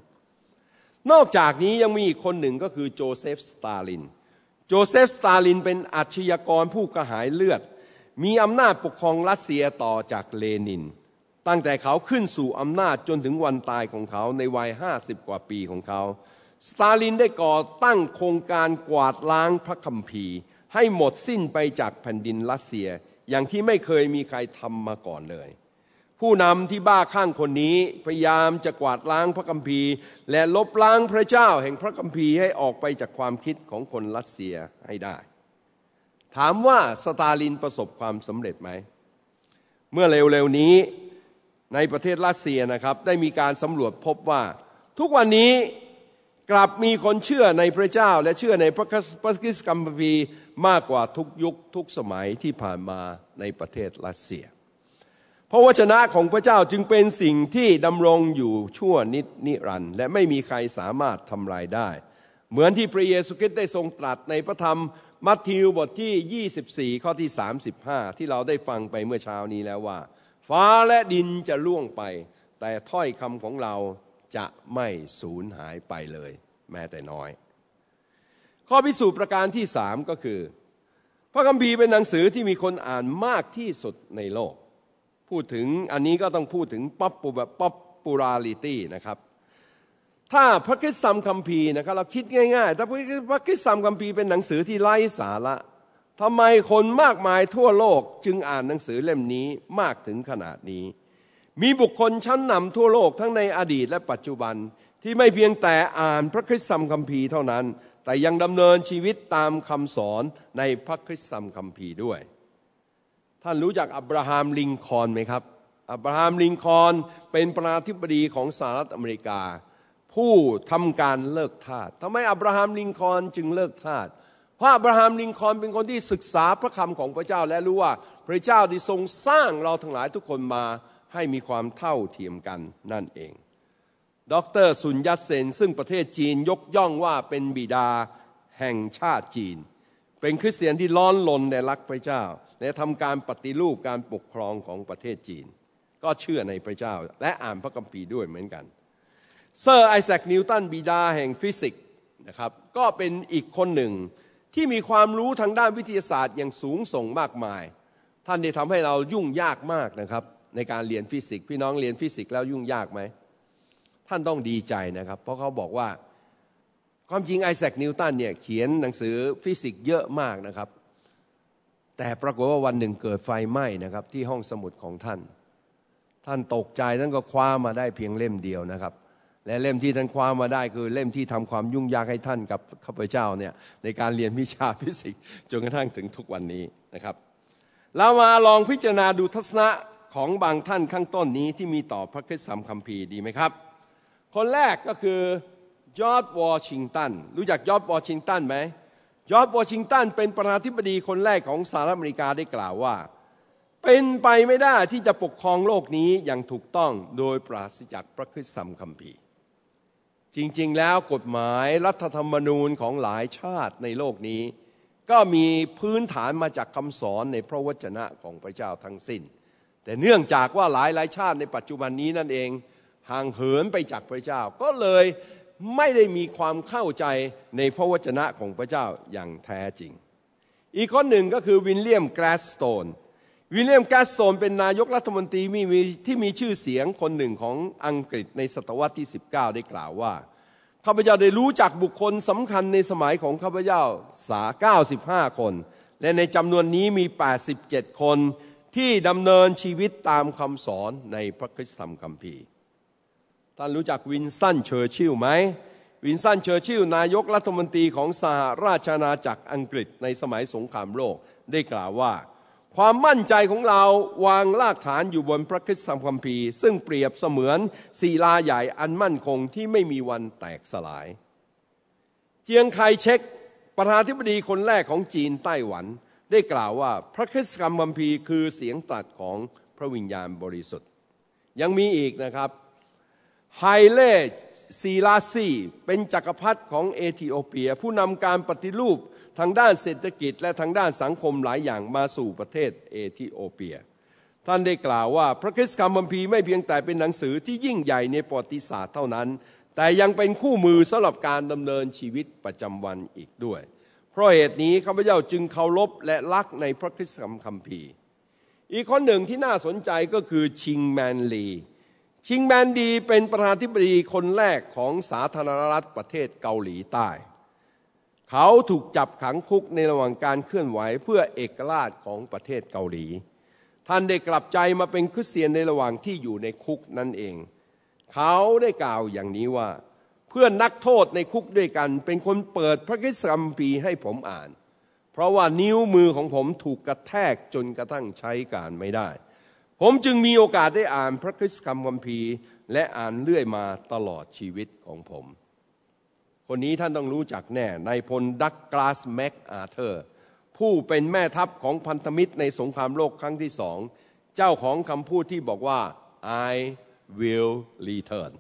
Speaker 1: นอกจากนี้ยังมีอีกคนหนึ่งก็คือโจเซฟสตาลิน โจเซฟสตาลินเป็นอาชญากรผู้กระหายเลือด มีอำนาจปกครองรัสเซียต่อจากเลนิน ตั้งแต่เขาขึ้นสู่อำนาจจนถึงวันตายของเขาในวัยห้าสิบกว่าปีของเขา สตาลินได้ก่อตั้งโครงการกวาดล้างพระคัมภีร์ ให้หมดสิ้นไปจากแผ่นดินรัสเซีย อย่างที่ไม่เคยมีใครทำมาก่อนเลย ผู้นำที่บ้าข้างคนนี้พยายามจะกวาดล้างพระคัมภีร์ และลบล้างพระเจ้าแห่งพระคัมภีร์ให้ออกไปจากความคิดของคนรัสเซียให้ได้ ถามว่าสตาลินประสบความสำเร็จไหม เมื่อเร็วๆนี้ในประเทศรัสเซียนะครับ ได้มีการสำรวจพบว่า ทุกวันนี้กลับมีคนเชื่อในพระเจ้า และเชื่อในพระคิสคัมภีร์มากกว่าทุกยุคทุกสมัยที่ผ่านมาในประเทศรัสเซีย พระวจนะของพระเจ้าจึงเป็นสิ่งที่ดำรงอยู่ชั่วนิดนิรันดร์และไม่มีใครสามารถทำลายได้ เหมือนที่พระเยซูคริสต์ได้ทรงตรัสในพระธรรมมัทธิวบทที่ 24 ข้อที่ 35 ที่เราได้ฟังไปเมื่อเช้านี้แล้วว่า ฟ้าและดินจะล่วงไป แต่ถ้อยคำของเราจะไม่สูญหายไปเลย แม้แต่น้อย ข้อพิสูจน์ประการที่สามก็คือ พระคัมภีร์เป็นหนังสือที่มีคนอ่านมากที่สุดในโลก พูดถึงอันนี้ก็ต้องพูดถึง popu แบบ popularity นะครับ ถ้าพระคริสตธรรมคัมภีร์นะครับเราคิดง่าย ๆ ถ้าพระคริสตธรรมคัมภีร์เป็นหนังสือที่ไร้สาระทำไมคนมากมายทั่วโลกจึงอ่านหนังสือเล่มนี้มากถึงขนาดนี้ มีบุคคลชั้นนำทั่วโลกทั้งในอดีตและปัจจุบันที่ไม่เพียงแต่อ่านพระคริสตธรรมคัมภีร์เท่านั้น แต่ยังดำเนินชีวิตตามคำสอนในพระคริสตธรรมคัมภีร์ด้วย ท่านรู้จักอับราฮัมลิงคอนไหมครับ อับราฮัมลิงคอนเป็นประธานาธิบดีของสหรัฐอเมริกา ผู้ทำการเลิกทาสทำไมอับราฮัมลิงคอนจึงเลิกทาสเพราะอับราฮัมลิงคอนเป็นคนที่ศึกษาพระคำของพระเจ้าและรู้ว่าพระเจ้าที่ทรงสร้างเราทั้งหลายทุกคนมาให้มีความเท่าเทียมกันนั่นเอง ดร.ซุนยัตเซ็นซึ่งประเทศจีนยกย่องว่าเป็นบิดาแห่งชาติจีน เป็นคริสเตียนที่ร้อนรนในรักพระเจ้า และทำการปฏิรูปการปกครองของประเทศจีน ก็เชื่อในพระเจ้า และอ่านพระคัมภีร์ด้วยเหมือนกันเซอร์ไอแซคนิวตันบิดาแห่งฟิสิกส์นะครับก็เป็นอีกคนหนึ่งที่มีความรู้ทางด้านวิทยาศาสตร์อย่างสูงส่งมากมาย ท่านได้ทำให้เรายุ่งยากมากนะครับในการเรียนฟิสิกส์พี่น้องเรียนฟิสิกส์แล้วยุ่งยากไหม ท่านต้องดีใจนะครับ เพราะเขาบอกว่าความจริงไอแซคนิวตันเนี่ยเขียนหนังสือฟิสิกส์เยอะมากนะครับ แต่ปรากฏว่าวันหนึ่งเกิดไฟไหม้นะครับ ที่ห้องสมุดของท่าน ท่านตกใจท่านก็คว้ามาได้เพียงเล่มเดียวนะครับ และเล่มที่ท่านคว้ามาได้คือเล่มที่ทำความยุ่งยากให้ท่านกับข้าพเจ้าเนี่ยในการเรียนวิชาฟิสิกส์จนกระทั่งถึงทุกวันนี้นะครับ เรามาลองพิจารณาดูทัศนะของบางท่านข้างต้นนี้ที่มีต่อพระคริสตธรรมคัมภีร์ดีไหมครับ คนแรกก็คือยอร์ชวอชิงตันรู้จักยอร์ชวอชิงตันไหม ยอร์ชวอชิงตันเป็นประธานาธิบดีคนแรกของสหรัฐอเมริกาได้กล่าวว่า เป็นไปไม่ได้ที่จะปกครองโลกนี้อย่างถูกต้องโดยปราศจากพระคริสตธรรมคัมภีร์ จริงๆแล้วกฎหมายรัฐธรรมนูญของหลายชาติในโลกนี้ ก็มีพื้นฐานมาจากคำสอนในพระวจนะของพระเจ้าทั้งสิ้น แต่เนื่องจากว่าหลายหลายชาติในปัจจุบันนี้นั่นเองห่างเหินไปจากพระเจ้าก็เลย ไม่ได้มีความเข้าใจในพระวจนะของพระเจ้าอย่างแท้จริง อีกคนหนึ่งก็คือวินเลียมแกรสโตน วินเลียมแกรสโตนเป็นนายกรัฐมนตรีที่มีชื่อเสียงคนหนึ่งของอังกฤษในศตวรรษที่ 19 ได้กล่าวว่าข้าพเจ้าได้รู้จักบุคคลสำคัญในสมัยของข้าพเจ้าสา95 คน และในจำนวนนี้มี 87 คนที่ดำเนินชีวิตตามคำสอนในพระคริสตธรรมคัมภีร์ ท่านรู้จักวินสตันเชอร์ชิลไหมวินสตันเชอร์ชิลนายกรัฐมนตรีของสหราชอาณาจักรอังกฤษในสมัยสงครามโลกได้กล่าวว่า ความมั่นใจของเราวางรากฐานอยู่บนพระคิดสัมคัมภีร์ ซึ่งเปรียบเสมือนศิลาใหญ่อันมั่นคงที่ไม่มีวันแตกสลาย เจียงไคเช็กประธานธิบดีคนแรกของจีนไต้หวัน ได้กล่าวว่าพระคิดสัมคัมภีร์คือเสียงตรัสของพระวิญญาณบริสุทธิ์ ยังมีอีกนะครับ ไฮเล่ซีลาซีเป็นจักรพรรดิของเอธิโอเปีย ผู้นำการปฏิรูปทางด้านเศรษฐกิจและทางด้านสังคมหลายอย่างมาสู่ประเทศเอธิโอเปีย ท่านได้กล่าวว่าพระคริสต์คำบัมพีไม่เพียงแต่เป็นหนังสือที่ยิ่งใหญ่ในประวัติศาสตร์เท่านั้น แต่ยังเป็นคู่มือสำหรับการดำเนินชีวิตประจำวันอีกด้วย เพราะเหตุนี้ข้าพเจ้าจึงเคารพและรักในพระคริสต์คัมภีร์ อีกคนหนึ่งที่น่าสนใจก็คือชิงแมนลี ชิงแมนดีเป็นประธานธิบดีคนแรกของสาธารณรัฐประเทศเกาหลีใต้ เขาถูกจับขังคุกในระหว่างการเคลื่อนไหวเพื่อเอกราชของประเทศเกาหลี ท่านได้กลับใจมาเป็นคริสเตียนในระหว่างที่อยู่ในคุกนั่นเอง เขาได้กล่าวอย่างนี้ว่า เพื่อนนักโทษในคุกด้วยกัน เป็นคนเปิดพระคัมปีร์ให้ผมอ่าน เพราะว่านิ้วมือของผมถูกกระแทกจนกระทั่งใช้การไม่ได้ ผมจึงมีโอกาสได้อ่านพระคริสต์คัมภีร์ และอ่านเรื่อยมาตลอดชีวิตของผม คนนี้ท่านต้องรู้จักแน่นายพลดักกลาสแม็กอาเธอร์ ผู้เป็นแม่ทัพของพันธมิตรในสงครามโลกครั้งที่สอง เจ้าของคำพูดที่บอกว่า I will return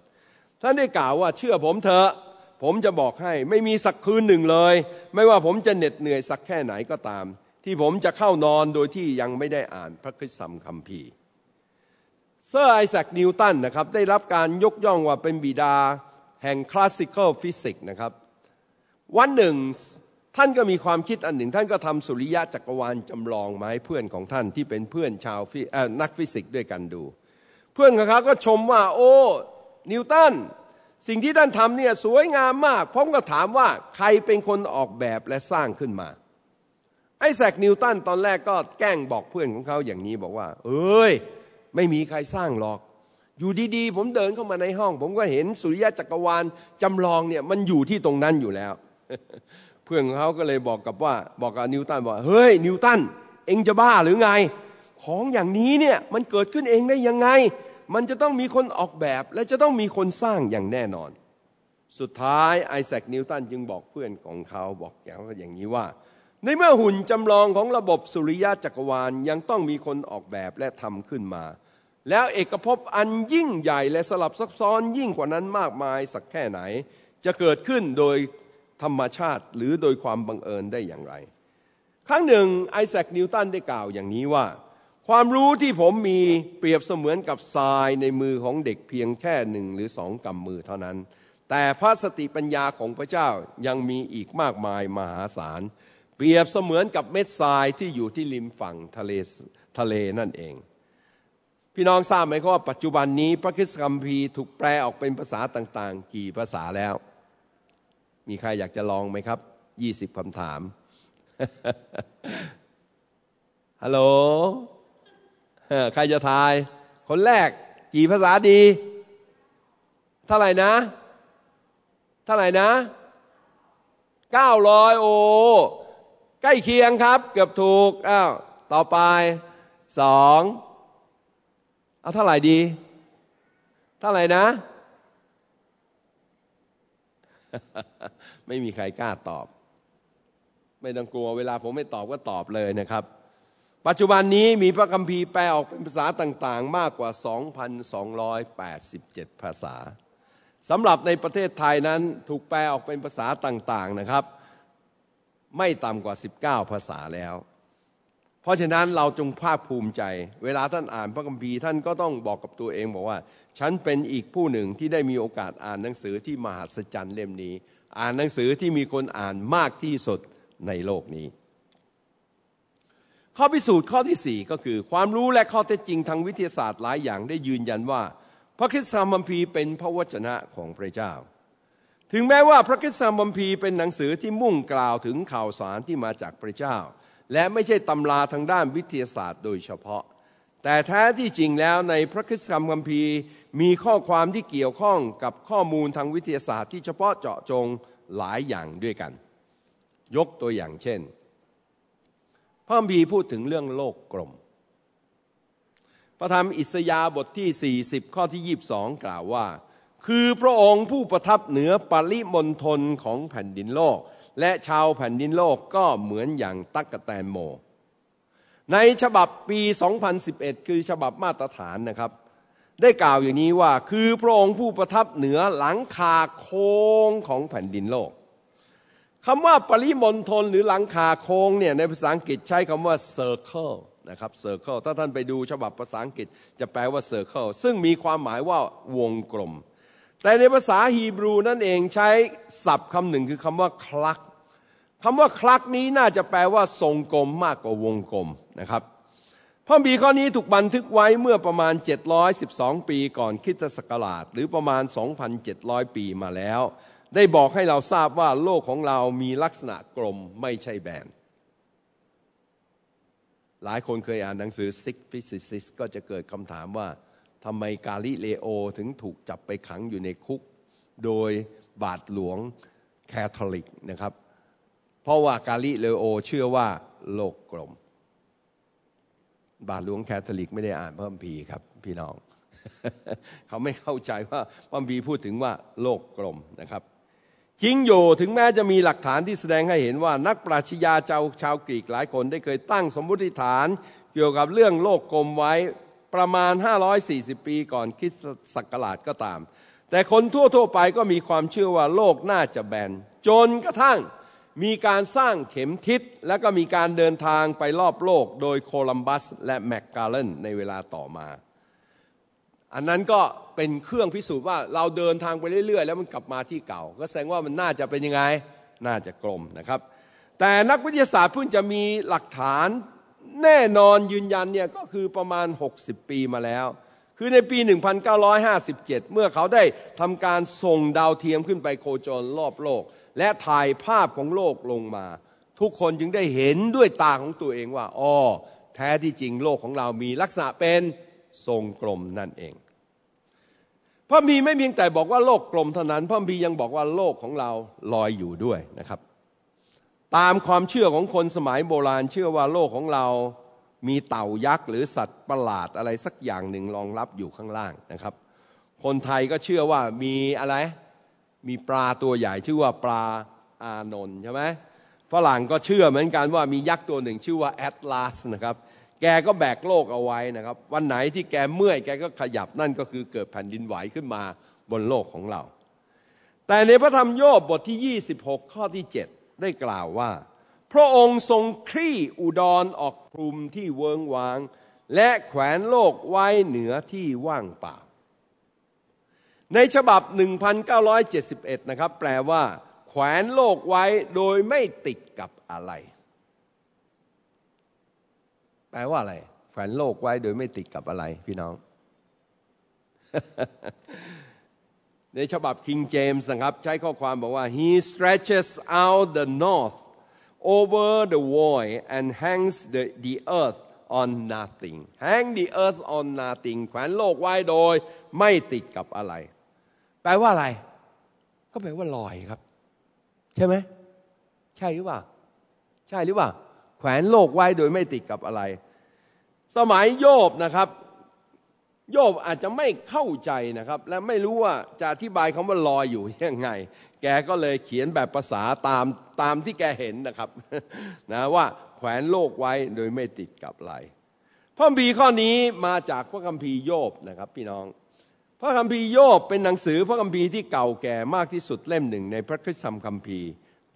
Speaker 1: ท่านได้กล่าวว่าเชื่อผมเถอะผมจะบอกให้ไม่มีสักคืนหนึ่งเลย ไม่ว่าผมจะเหน็ดเหนื่อยสักแค่ไหนก็ตาม ที่ผมจะเข้านอนโดยที่ยังไม่ได้อ่านพระคริสต์คัมภีร์ เซอร์ไอแซคนิวตันนะครับได้รับการยกย่องว่าเป็นบิดาแห่ง classical physics นะครับ วันหนึ่งท่านก็มีความคิดอันหนึ่ง ท่านก็ทำสุริยะจักรวาลจำลองมาให้เพื่อนของท่านที่เป็นเพื่อนชาวนักฟิสิกส์ด้วยกันดู เพื่อนของเขาก็ชมว่า โอ้นิวตันสิ่งที่ท่านทำเนี่ยสวยงามมากพร้อมก็ถามว่าใครเป็นคนออกแบบและสร้างขึ้นมา ไอแซคนิวตันตอนแรกก็แกล้งบอกเพื่อนของเขาอย่างนี้บอกว่า เอ้ย ไม่มีใครสร้างหรอก อยู่ดีๆ ผมเดินเข้ามาในห้อง ผมก็เห็นสุริยะจักรวาลจำลองเนี่ยมันอยู่ที่ตรงนั้นอยู่แล้ว เพื่อนของเขาก็เลยบอกกับว่าบอกกับนิวตันว่าเฮ้ยนิวตันเองจะบ้าหรือไง ของอย่างนี้เนี่ยมันเกิดขึ้นเองได้ยังไง มันจะต้องมีคนออกแบบและจะต้องมีคนสร้างอย่างแน่นอน สุดท้ายไอแซคนิวตันจึงบอกเพื่อนของเขาบอกแก้วอย่างนี้ว่า ในเมื่อหุ่นจำลองของระบบสุริยะจักรวาลยังต้องมีคนออกแบบและทำขึ้นมา แล้วเอกภพอันยิ่งใหญ่และสลับซับซ้อนยิ่งกว่านั้นมากมายสักแค่ไหน จะเกิดขึ้นโดยธรรมชาติหรือโดยความบังเอิญได้อย่างไร ครั้งหนึ่งไอแซคนิวตันได้กล่าวอย่างนี้ว่า ความรู้ที่ผมมีเปรียบเสมือนกับทรายในมือของเด็กเพียงแค่หนึ่งหรือสองกำมือเท่านั้น แต่พระสติปัญญาของพระเจ้ายังมีอีกมากมายมหาศาล เปรียบเสมือนกับเม็ดทรายที่อยู่ที่ริมฝั่งทะเลทะเลนั่นเอง พี่น้องทราบไหมครับว่าปัจจุบันนี้พระคิสคัมภีร์ถูกแปลออกเป็นภาษาต่างๆ กี่ภาษาแล้ว มีใครอยากจะลองไหมครับยี่สิบคำถาม ฮัลโหล ใครจะทาย คนแรกกี่ภาษาดี เท่าไหร่นะ เท่าไหร่นะเก้าร้อยโอ ใกล้เคียงครับ เกือบถูกอ้าวต่อไปสองเอาเท่าไหร่ดี เท่าไหร่นะ ไม่มีใครกล้าตอบ ไม่ต้องกลัวเวลาผมไม่ตอบก็ตอบเลยนะครับ ปัจจุบันนี้มีพระคัมภีร์แปลออกเป็นภาษาต่างๆ มากกว่า 2,287 ภาษาสำหรับในประเทศไทยนั้นถูกแปลออกเป็นภาษาต่างๆนะครับ ไม่ต่ำกว่า 19 ภาษาแล้ว เพราะฉะนั้นเราจงภาคภูมิใจ เวลาท่านอ่านพระคัมภีร์ท่านก็ต้องบอกกับตัวเองบอกว่า ฉันเป็นอีกผู้หนึ่งที่ได้มีโอกาสอ่านหนังสือที่มหัศจรรย์เล่มนี้ อ่านหนังสือที่มีคนอ่านมากที่สุดในโลกนี้ ข้อพิสูจน์ข้อที่สี่ก็คือ ความรู้และข้อเท็จจริงทางวิทยาศาสตร์หลายอย่างได้ยืนยันว่า พระคิดสามัมพีเป็นพระวจนะของพระเจ้า ถึงแม้ว่าพระคิดสามัมพีเป็นหนังสือที่มุ่งกล่าวถึงข่าวสารที่มาจากพระเจ้า และไม่ใช่ตำราทางด้านวิทยาศาสตร์โดยเฉพาะ แต่แท้ที่จริงแล้วในพระคิดสามัมพีมีข้อความที่เกี่ยวข้องกับข้อมูลทางวิทยาศาสตร์ที่เฉพาะเจาะจงหลายอย่างด้วยกัน ยกตัวอย่างเช่น พระบีร์พูดถึงเรื่องโลกกลม พระธรรมอิสยาบทที่ 40 ข้อที่ 22 กล่าวว่า คือพระองค์ผู้ประทับเหนือปริมณฑลของแผ่นดินโลก และชาวแผ่นดินโลกก็เหมือนอย่างตั๊กแตนโม ในฉบับปี 2011 คือฉบับมาตรฐานนะครับ ได้กล่าวอย่างนี้ว่าคือพระองค์ผู้ประทับเหนือหลังคาโค้งของแผ่นดินโลกคำว่าปริมณฑลหรือหลังคาโค้งเนี่ยในภาษาอังกฤษใช้คำว่า circle นะครับ circle ถ้าท่านไปดูฉบับภาษาอังกฤษจะแปลว่า circle ซึ่งมีความหมายว่าวงกลม แต่ในภาษาฮีบรูนั่นเองใช้ศัพท์คำหนึ่งคือคำว่าคลักคำว่าคลักนี้น่าจะแปลว่าทรงกลมมากกว่าวงกลมนะครับพระบีข้อนี้ถูกบันทึกไว้เมื่อประมาณ 712 ปีก่อนคริสตศักราช หรือประมาณ 2,700 ปีมาแล้ว ได้บอกให้เราทราบว่าโลกของเรามีลักษณะกลมไม่ใช่แบนหลายคนเคยอ่านหนังสือ Six Physicists ก็จะเกิดคำถามว่า ทำไมกาลิเลโอถึงถูกจับไปขังอยู่ในคุก โดยบาทหลวงแคทอลิกนะครับ เพราะว่ากาลิเลโอเชื่อว่าโลกกลม บาทหลวงแคทอลิกไม่ได้อ่านพระคัมภีร์ครับพี่น้อง เขาไม่เข้าใจว่าพระคัมภีร์พูดถึงว่าโลกกลมนะครับจริงอยู่ถึงแม้จะมีหลักฐานที่แสดงให้เห็นว่านักปราชญาชาวชาวกรีกหลายคนได้เคยตั้งสมมติฐาน เกี่ยวกับเรื่องโลกกลมไว้ ประมาณ 540 ปีก่อนคริสตศักราชก็ตาม แต่คนทั่วๆไปก็มีความเชื่อว่าโลกน่าจะแบนจนกระทั่งมีการสร้างเข็มทิศและก็มีการเดินทางไปรอบโลกโดยโคลัมบัสและแมกกาเลนในเวลาต่อมา อันนั้นก็เป็นเครื่องพิสูจน์ว่าเราเดินทางไปเรื่อยๆ แล้วมันกลับมาที่เก่า ก็แสดงว่ามันน่าจะเป็นยังไง น่าจะกลมนะครับ แต่นักวิทยาศาสตร์เพิ่งจะมีหลักฐาน แน่นอนยืนยันเนี่ยก็คือประมาณ 60 ปีมาแล้ว คือในปี 1957 เมื่อเขาได้ทำการส่งดาวเทียมขึ้นไปโคจรรอบโลก และถ่ายภาพของโลกลงมา ทุกคนจึงได้เห็นด้วยตาของตัวเองว่าอ๋อแท้ที่จริงโลกของเรามีลักษณะเป็นทรงกลมนั่นเองพระมีไม่เพียงแต่บอกว่าโลกกลมเท่านั้น พระมียังบอกว่าโลกของเราลอยอยู่ด้วยนะครับ ตามความเชื่อของคนสมัยโบราณเชื่อว่าโลกของเรามีเต่ายักษ์หรือสัตว์ประหลาดอะไรสักอย่างหนึ่งรองรับอยู่ข้างล่างนะครับ คนไทยก็เชื่อว่ามีอะไร มีปลาตัวใหญ่ชื่อว่าปลาอานนท์ใช่ไหมฝรั่งก็เชื่อเหมือนกันว่ามียักษ์ตัวหนึ่งชื่อว่าแอตลาสนะครับ แกก็แบกโลกเอาไว้นะครับ วันไหนที่แกเมื่อยแกก็ขยับนั่นก็คือเกิดแผ่นดินไหวขึ้นมาบนโลกของเรา แต่ในพระธรรมโยบบทที่ 26 ข้อที่ 7 ได้กล่าวว่า พระองค์ทรงคลี่อุดรออกคลุมที่เวิงวาง และแขวนโลกไว้เหนือที่ว่างเปล่า ในฉบับ 1971 นะครับ แปลว่า แขวนโลกไว้โดยไม่ติดกับอะไร แปลว่าอะไร แขวนโลกไว้โดยไม่ติดกับอะไร พี่น้อง ในฉบับ King James นะครับ ใช้ข้อความบอกว่า he stretches out the north over the void and hangs the, the earth on nothing hang the earth on nothing แขวนโลกไว้โดยไม่ติดกับอะไร แปลว่าอะไร ก็แปลว่าลอยครับ ใช่ไหม ใช่หรือเปล่า ใช่หรือเปล่า แขวนโลกไว้โดยไม่ติดกับอะไร สมัยโยบนะครับ โยบอาจจะไม่เข้าใจนะครับ และไม่รู้ว่าจะอธิบายคำว่าลอยอยู่ยังไง แกก็เลยเขียนแบบภาษาตามตามที่แกเห็นนะครับนะว่าแขวนโลกไว้โดยไม่ติดกับอะไรพระคัมภีร์ข้อนี้มาจากพระคัมภีร์โยบนะครับ พี่น้อง พระคัมภีร์โยบเป็นหนังสือพระคัมภีร์ที่เก่าแก่มากที่สุดเล่มหนึ่งในพระคัมภีร์คัมภีร์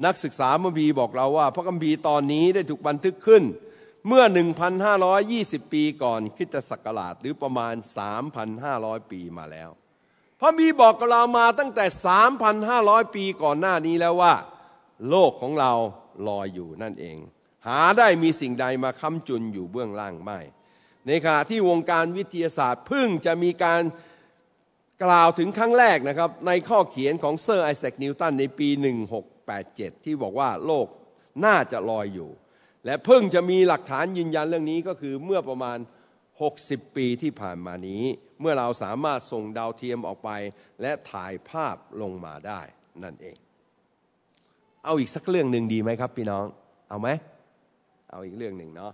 Speaker 1: นักศึกษาพระคัมภีร์บอกเราว่า พระคัมภีร์ตอนนี้ได้ถูกบันทึกขึ้น เมื่อ 1,520 ปีก่อนคริสตศักราชหรือประมาณ 3,500 ปีมาแล้ว พระมีบอกกับเรามาตั้งแต่ 3,500 ปีก่อนหน้านี้แล้วว่า โลกของเราลอยอยู่นั่นเอง หาได้มีสิ่งใดมาค้ำจุนอยู่เบื้องล่างไม่ ในขณะที่วงการวิทยาศาสตร์เพึ่งจะมีการกล่าวถึงครั้งแรกนะครับ ในข้อเขียนของเซอร์ไอแซคนิวตันในปี 1687 ที่บอกว่าโลกน่าจะลอยอยู่ และเพิ่งจะมีหลักฐานยืนยันเรื่องนี้ก็คือเมื่อประมาณ 60 ปีที่ผ่านมานี้ เมื่อเราสามารถส่งดาวเทียมออกไป และถ่ายภาพลงมาได้นั่นเอง เอาอีกสักเรื่องหนึ่งดีไหมครับ พี่น้อง เอาไหม เอาอีกเรื่องหนึ่งเนาะ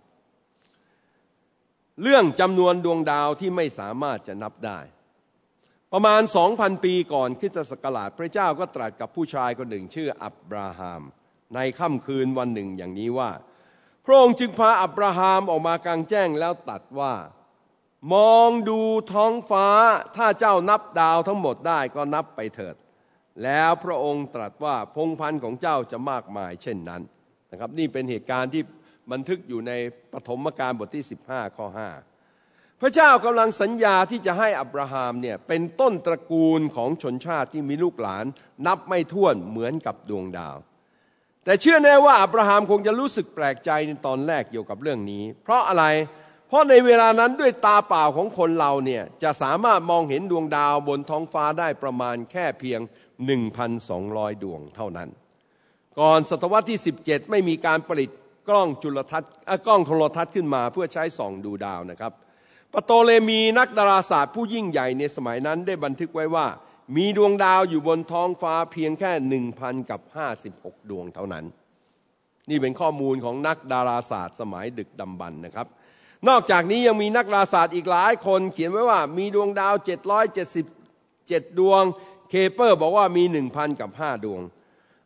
Speaker 1: เรื่องจำนวนดวงดาวที่ไม่สามารถจะนับได้ ประมาณสองพันปีก่อนคริสตศักราชพระเจ้าก็ตรัสกับผู้ชายคนหนึ่งชื่ออับราฮัมในค่ำคืนวันหนึ่งอย่างนี้ว่า พระองค์จึงพาอับราฮัมออกมากลางแจ้งแล้วตัดว่า มองดูท้องฟ้าถ้าเจ้านับดาวทั้งหมดได้ก็นับไปเถิด แล้วพระองค์ตรัสว่าพงพันธ์ของเจ้าจะมากมายเช่นนั้นนะครับ นี่เป็นเหตุการณ์ที่บันทึกอยู่ในปฐมกาลบทที่ 15 ข้อ 5 พระเจ้ากำลังสัญญาที่จะให้อับราฮัมเนี่ยเป็นต้นตระกูลของชนชาติที่มีลูกหลาน นับไม่ถ้วนเหมือนกับดวงดาว แต่เชื่อแน่ว่าอับราฮัมคงจะรู้สึกแปลกใจในตอนแรกเกี่ยวกับเรื่องนี้ เพราะอะไร เพราะในเวลานั้นด้วยตาเปล่าของคนเราเนี่ยจะสามารถมองเห็นดวงดาวบนท้องฟ้าได้ประมาณแค่เพียง 1,200 ดวงเท่านั้น ก่อนศตวรรษที่ 17 ไม่มีการผลิตกล้องจุลทรรศน์กล้องโทรทัศน์ขึ้นมาเพื่อใช้ส่องดูดาวนะครับปโตเลมีนักดาราศาสตร์ผู้ยิ่งใหญ่ในสมัยนั้นได้บันทึกไว้ว่า มีดวงดาวอยู่บนท้องฟ้าเพียงแค่หนึ่งพันกับห้าสิบหกดวงเท่านั้น นี่เป็นข้อมูลของนักดาราศาสตร์ สมัยดึกดำบรรนะครับ นอกจากนี้ยังมีนักดาราศาสตร์อีกหลายคนเขียนไว้ว่ามีดวงดาว777ดวง เคเปอร์บอกว่ามี1,000กับ5ดวง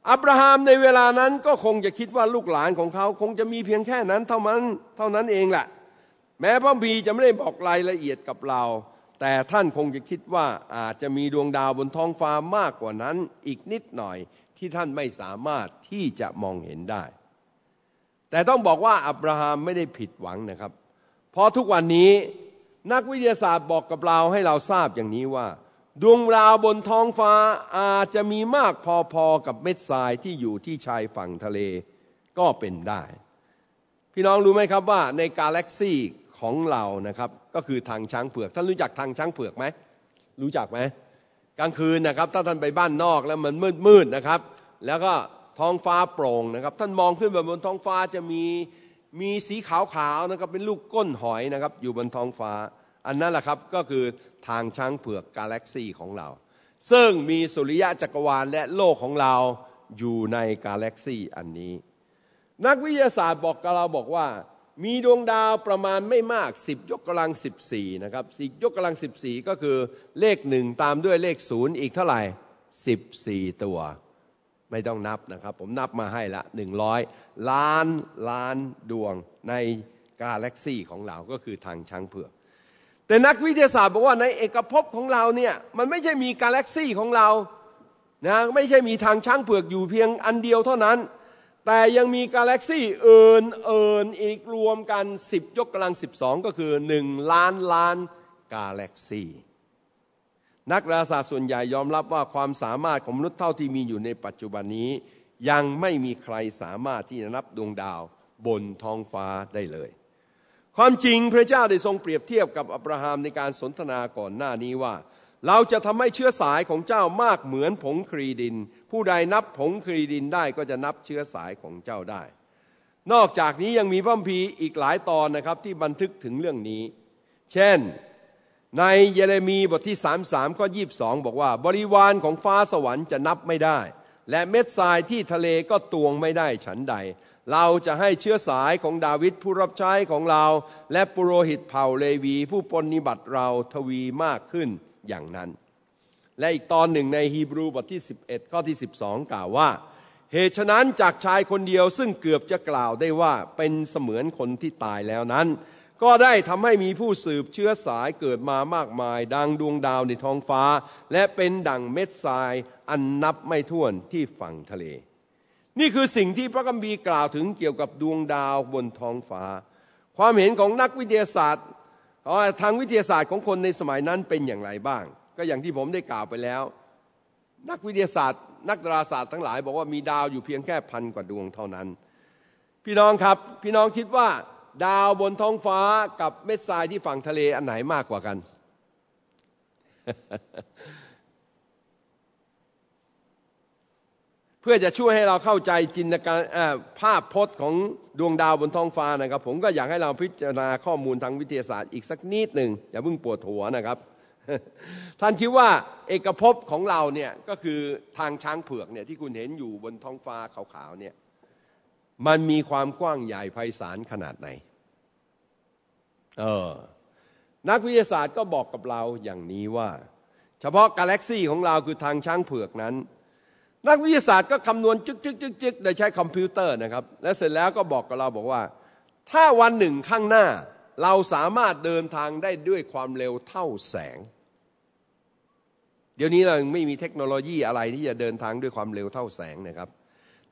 Speaker 1: อับราฮัมในเวลานั้นก็คงจะคิดว่าลูกหลานของเขาคงจะมีเพียงแค่นั้นเท่านั้นเท่านั้นเองแหละ แม้พระบีจะไม่ได้บอกรายละเอียดกับเรา แต่ท่านคงจะคิดว่าอาจจะมีดวงดาวบนท้องฟ้ามากกว่านั้นอีกนิดหน่อยที่ท่านไม่สามารถที่จะมองเห็นได้ แต่ต้องบอกว่าอับราฮัมไม่ได้ผิดหวังนะครับ เพราะทุกวันนี้นักวิทยาศาสตร์บอกกับเราให้เราทราบอย่างนี้ว่า ดวงดาวบนท้องฟ้าอาจจะมีมากพอๆกับเม็ดทรายที่อยู่ที่ชายฝั่งทะเลก็เป็นได้ พี่น้องรู้ไหมครับว่าในกาแล็กซี ของเรานะครับ ก็คือทางช้างเผือก ท่านรู้จักทางช้างเผือกไหมรู้จักไหมกลางคืนนะครับ ถ้าท่านไปบ้านนอกแล้วมันมืดมืดนะครับ แล้วก็ท้องฟ้าโปร่งนะครับ ท่านมองขึ้นไปบนท้องฟ้าจะมีมีสีขาวๆนะครับ เป็นลูกก้นหอยนะครับ อยู่บนท้องฟ้า อันนั้นแหละครับก็คือทางช้างเผือกกาแล็กซีของเรา ซึ่งมีสุริยะจักรวาลและโลกของเราอยู่ในกาแล็กซีอันนี้ นักวิทยาศาสตร์บอกกับเราบอกว่า มีดวงดาวประมาณไม่มาก 10 ยกกำลัง 14 นะครับสิยกกำลัง 14 ก็คือเลขหนึ่งตามด้วยเลขศูนย์อีกเท่าไหร่ 14 ตัว ไม่ต้องนับนะครับ ผมนับมาให้ละ 100 ล้านล้านดวงในกาแล็กซีของเราก็คือทางช้างเผือก แต่นักวิทยาศาสตร์บอกว่าในเอกภพของเราเนี่ยมันไม่ใช่มีกาแล็กซี่ของเรานะไม่ใช่มีทางช้างเผือกอยู่เพียงอันเดียวเท่านั้น แต่ยังมีกาแล็กซี่อื่นเอินอีกรวมกัน 10 ยกกำลัง 12 ก็คือ 1 ล้านล้านกาแล็กซี่นักดาราศาสตร์ส่วนใหญ่ยอมรับว่าความสามารถของมนุษย์เท่าที่มีอยู่ในปัจจุบันนี้ ยังไม่มีใครสามารถที่จะนับดวงดาวบนท้องฟ้าได้เลย ความจริงพระเจ้าได้ทรงเปรียบเทียบกับอับราฮัมในการสนทนาก่อนหน้านี้ว่า เราจะทำให้เชื้อสายของเจ้ามากเหมือนผงครีดิน ผู้ใดนับผงครีดินได้ก็จะนับเชื้อสายของเจ้าได้ นอกจากนี้ยังมีพระคัมภีร์อีกหลายตอนนะครับที่บันทึกถึงเรื่องนี้ เช่นในเยเรมีบทที่ 33 ข้อ 22 บอกว่า บริวารของฟ้าสวรรค์จะนับไม่ได้ และเม็ดทรายที่ทะเลก็ตวงไม่ได้ฉันใด เราจะให้เชื้อสายของดาวิดผู้รับใช้ของเรา และปุโรหิตเผ่าเลวีผู้ปนิบัติเราทวีมากขึ้น อย่างนั้น และอีกตอนหนึ่งในฮีบรูบทที่ 11 ข้อที่ 12 กล่าวว่า เหตุฉะนั้นจากชายคนเดียวซึ่งเกือบจะกล่าวได้ว่าเป็นเสมือนคนที่ตายแล้วนั้น ก็ได้ทำให้มีผู้สืบเชื้อสายเกิดมามากมาย ดังดวงดาวในท้องฟ้า และเป็นดังเม็ดทรายอันนับไม่ถ้วนที่ฝั่งทะเล นี่คือสิ่งที่พระคัมภีร์กล่าวถึงเกี่ยวกับดวงดาวบนท้องฟ้า ความเห็นของนักวิทยาศาสตร์ ทางวิทยาศาสตร์ของคนในสมัยนั้นเป็นอย่างไรบ้าง ก็อย่างที่ผมได้กล่าวไปแล้ว นักวิทยาศาสตร์ นักดาราศาสตร์ทั้งหลาย บอกว่ามีดาวอยู่เพียงแค่พันกว่าดวงเท่านั้น พี่น้องครับพี่น้องคิดว่า ดาวบนท้องฟ้ากับเม็ดทรายที่ฝั่งทะเลอันไหนมากกว่ากัน พื่อจะช่วยให้เราเข้าใจจินตการภาพพจน์ของดวงดาวบนท้องฟ้านะครับ ผมก็อยากให้เราพิจารณาข้อมูลทางวิทยาศาสตร์อีกสักนิดหนึ่งอย่าเพิ่งปวดหัวนะครับ ท่านคิดว่าเอกภพของเราเนี่ยก็คือทางช้างเผือกเนี่ยที่คุณเห็นอยู่บนท้องฟ้าขาวๆเนี่ยมันมีความกว้างใหญ่ไพศาลขนาดไหนเออนักวิทยาศาสตร์ก็บอกกับเราอย่างนี้ว่า เฉพาะกาแล็กซี่ของเราคือทางช้างเผือกนั้น นักวิทยาศาสตร์ก็คำนวณจึกจึกจึกจึกโดยใช้คอมพิวเตอร์นะครับ และเสร็จแล้วก็บอกกับเราบอกว่า ถ้าวันหนึ่งข้างหน้าเราสามารถเดินทางได้ด้วยความเร็วเท่าแสง เดี๋ยวนี้เราไม่มีเทคโนโลยีอะไรที่จะเดินทางด้วยความเร็วเท่าแสงนะครับ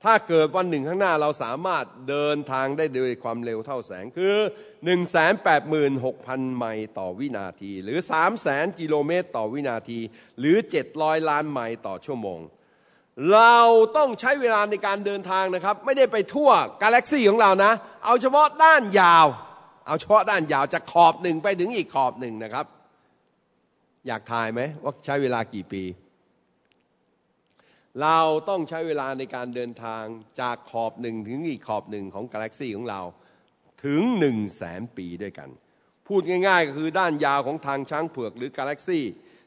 Speaker 1: ถ้าเกิดวันหนึ่งข้างหน้าเราสามารถเดินทางได้ด้วยความเร็วเท่าแสงคือ 186,000 ไมล์ต่อวินาที หรือ 300,000 กิโลเมตรต่อวินาที หรือ 700 ล้านไมล์ต่อชั่วโมง เราต้องใช้เวลาในการเดินทางนะครับ ไม่ได้ไปทั่วกาแล็กซี่ของเรานะ เอาเฉพาะด้านยาว เอาเฉพาะด้านยาวจากขอบหนึ่งไปถึงอีกขอบหนึ่งนะครับ อยากทายไหมว่าใช้เวลากี่ปี เราต้องใช้เวลาในการเดินทางจากขอบหนึ่งถึงอีกขอบหนึ่งของกาแล็กซี่ของเราถึงหนึ่งแสนปีด้วยกัน พูดง่าย ๆ ก็คือด้านยาวของทางช้างเผือกหรือกาแล็กซี่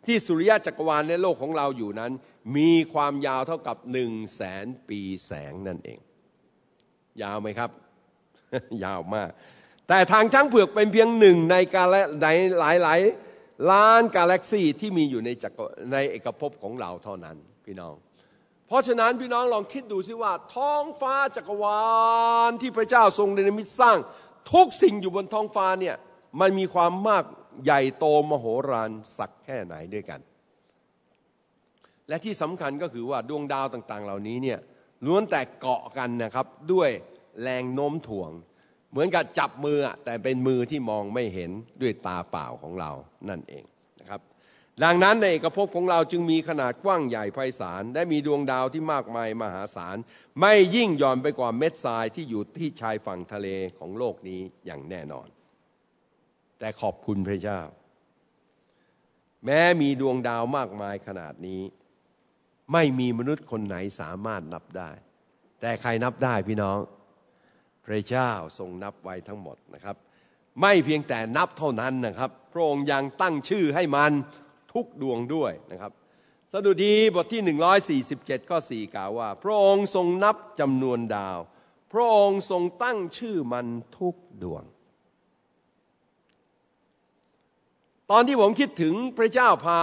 Speaker 1: ที่สุริยะจักรวาลในโลกของเราอยู่นั้น มีความยาวเท่ากับหนึ่งแสนปีแสงนั่นเอง ยาวไหมครับ ยาวมาก แต่ทางช้างเผือกเป็นเพียงหนึ่งในกาแลในหลายๆล,ล้านกาแล็กซีที่มีอยู่ในจักรในเอกภพของเราเท่านั้นพี่น้อง เพราะฉะนั้นพี่น้องลองคิดดูสิว่า ท้องฟ้าจักรวาลที่พระเจ้าทรงเนรมิตสร้าง ทุกสิ่งอยู่บนท้องฟ้าเนี่ยมันมีความมาก ใหญ่โตมโหฬารสักแค่ไหนด้วยกัน และที่สำคัญก็คือว่าดวงดาวต่างๆ เหล่านี้เนี่ยล้วนแต่เกาะกันนะครับด้วยแรงโน้มถ่วง เหมือนกับจับมือแต่เป็นมือที่มองไม่เห็นด้วยตาเปล่าของเรานั่นเองนะครับ ดังนั้นในเอกภพของเราจึงมีขนาดกว้างใหญ่ไพศาลและมีดวงดาวที่มากมายมหาศาลไม่ยิ่งย่อนไปกว่าเม็ดทรายที่อยู่ที่ชายฝั่งทะเลของโลกนี้อย่างแน่นอน แต่ขอบคุณพระเจ้า แม้มีดวงดาวมากมายขนาดนี้ ไม่มีมนุษย์คนไหนสามารถนับได้ แต่ใครนับได้พี่น้อง พระเจ้าทรงนับไว้ทั้งหมดนะครับ ไม่เพียงแต่นับเท่านั้นนะครับ พระองค์ยังตั้งชื่อให้มันทุกดวงด้วยนะครับสดุดีบทที่ 147 ข้อ 4 กล่าวว่า พระองค์ทรงนับจำนวนดาว พระองค์ทรงตั้งชื่อมันทุกดวง ตอนที่ผมคิดถึงพระเจ้าพา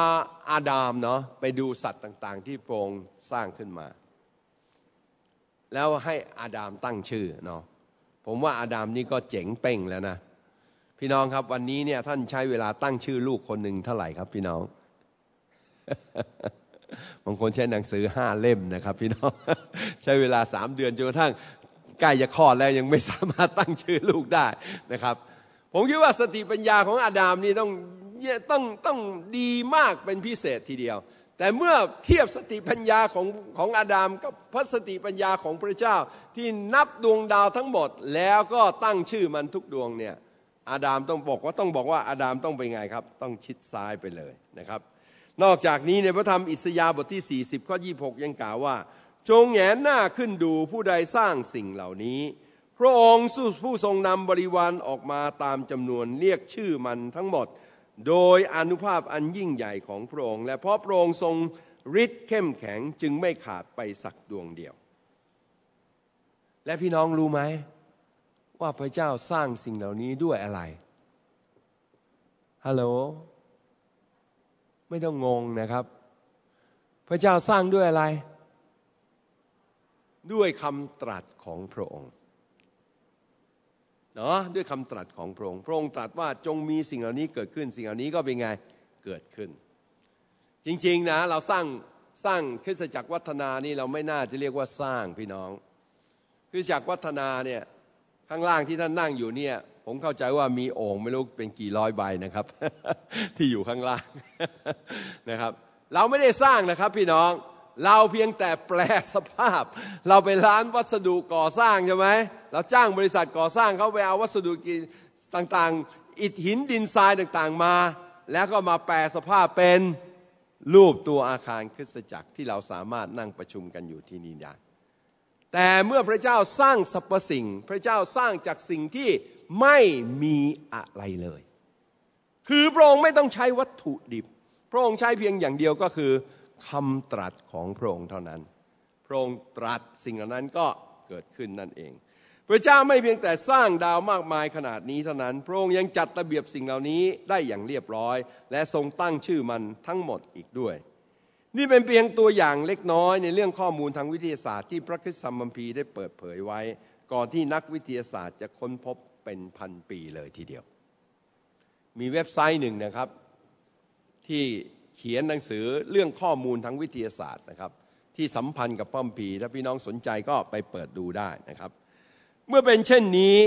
Speaker 1: อาดามเนาะไปดูสัตว์ต่าง ๆ ที่พระองค์สร้างขึ้นมา แล้วให้อาดามตั้งชื่อเนาะผมว่าอาดามนี่ก็เจ๋งเป้งแล้วนะพี่น้องครับวันนี้เนี่ยท่านใช้เวลาตั้งชื่อลูกคนหนึ่งเท่าไหร่ครับพี่น้องบางคนใช้หนังสือห้าเล่มนะครับ พี่น้องใช้เวลาสามเดือนจนกระทั่งใกล้จะคลอดแล้วยังไม่สามารถตั้งชื่อลูกได้นะครับ ผมคิดว่าสติปัญญาของอาดามนี่ต้อง ต้องต้องดีมากเป็นพิเศษทีเดียว แต่เมื่อเทียบสติปัญญาของของอาดามกับพระสติปัญญาของพระเจ้า ที่นับดวงดาวทั้งหมด แล้วก็ตั้งชื่อมันทุกดวงเนี่ยอาดามต้องบอกว่าต้องบอกว่าอาดามต้องไปไงครับ ต้องชิดซ้ายไปเลยนะครับ นอกจากนี้ในพระธรรมอิสยาห์บทที่ 40ข้อ26 ยังกล่าวว่า จงแงนหน้าขึ้นดูผู้ใดสร้างสิ่งเหล่านี้ พระองค์ผู้ทรงนำบริวารออกมาตามจำนวนเรียกชื่อมันทั้งหมด โดยอนุภาพอันยิ่งใหญ่ของพระองค์ และเพราะพระองค์ทรงฤทธิ์เข้มแข็งจึงไม่ขาดไปสักดวงเดียว และพี่น้องรู้ไหม ว่าพระเจ้าสร้างสิ่งเหล่านี้ด้วยอะไร ฮัลโหล ไม่ต้องงงนะครับ พระเจ้าสร้างด้วยอะไร ด้วยคำตรัสของพระองค์ เนาะด้วยคำตรัสของพระองค์พระองค์ตรัสว่าจงมีสิ่งเหล่านี้เกิดขึ้น สิ่งเหล่านี้ก็เป็นไงเกิดขึ้น จริงๆนะเราสร้างสร้างคริสตจักรวัฒนานี่เราไม่น่าจะเรียกว่าสร้างพี่น้องคริสตจักรวัฒนาเนี่ยข้างล่างที่ท่านนั่งอยู่เนี่ย ผมเข้าใจว่ามีโอ่งไม่รู้เป็นกี่ร้อยใบนะครับ ที่อยู่ข้างล่างนะครับ เราไม่ได้สร้างนะครับพี่น้อง เราเพียงแต่แปลสภาพ เราไปร้านวัสดุก่อสร้างใช่ไหมเราจ้างบริษัทก่อสร้างเขาไปเอาวัสดุกินต่างๆ อิฐหินดินทรายต่างๆมา แล้วก็มาแปลสภาพเป็นรูปตัวอาคารคริสตจักรที่เราสามารถนั่งประชุมกันอยู่ที่นี่ได้แต่เมื่อพระเจ้าสร้างสรรพสิ่ง พระเจ้าสร้างจากสิ่งที่ไม่มีอะไรเลย คือพระองค์ไม่ต้องใช้วัตถุดิบ พระองค์ใช้เพียงอย่างเดียวก็คือ คำตรัสของพระองค์เท่านั้น พระองค์ตรัสสิ่งเหล่านั้นก็เกิดขึ้นนั่นเอง พระเจ้าไม่เพียงแต่สร้างดาวมากมายขนาดนี้เท่านั้น พระองค์ยังจัดระเบียบสิ่งเหล่านี้ได้อย่างเรียบร้อย และทรงตั้งชื่อมันทั้งหมดอีกด้วย นี่เป็นเพียงตัวอย่างเล็กน้อยในเรื่องข้อมูลทางวิทยาศาสตร์ที่พระคิดสัมพีได้เปิดเผยไว้ ก่อนที่นักวิทยาศาสตร์จะค้นพบเป็นพันปีเลยทีเดียว มีเว็บไซต์หนึ่งนะครับที่ ขียนหนังสือเรื่องข้อมูลทางวิทยาศาสตร์นะครับ ที่สัมพันธ์กับพระคัมภีถ้าพี่น้องสนใจก็ไปเปิดดูได้นะครับ เมื่อเป็นเช่นนี้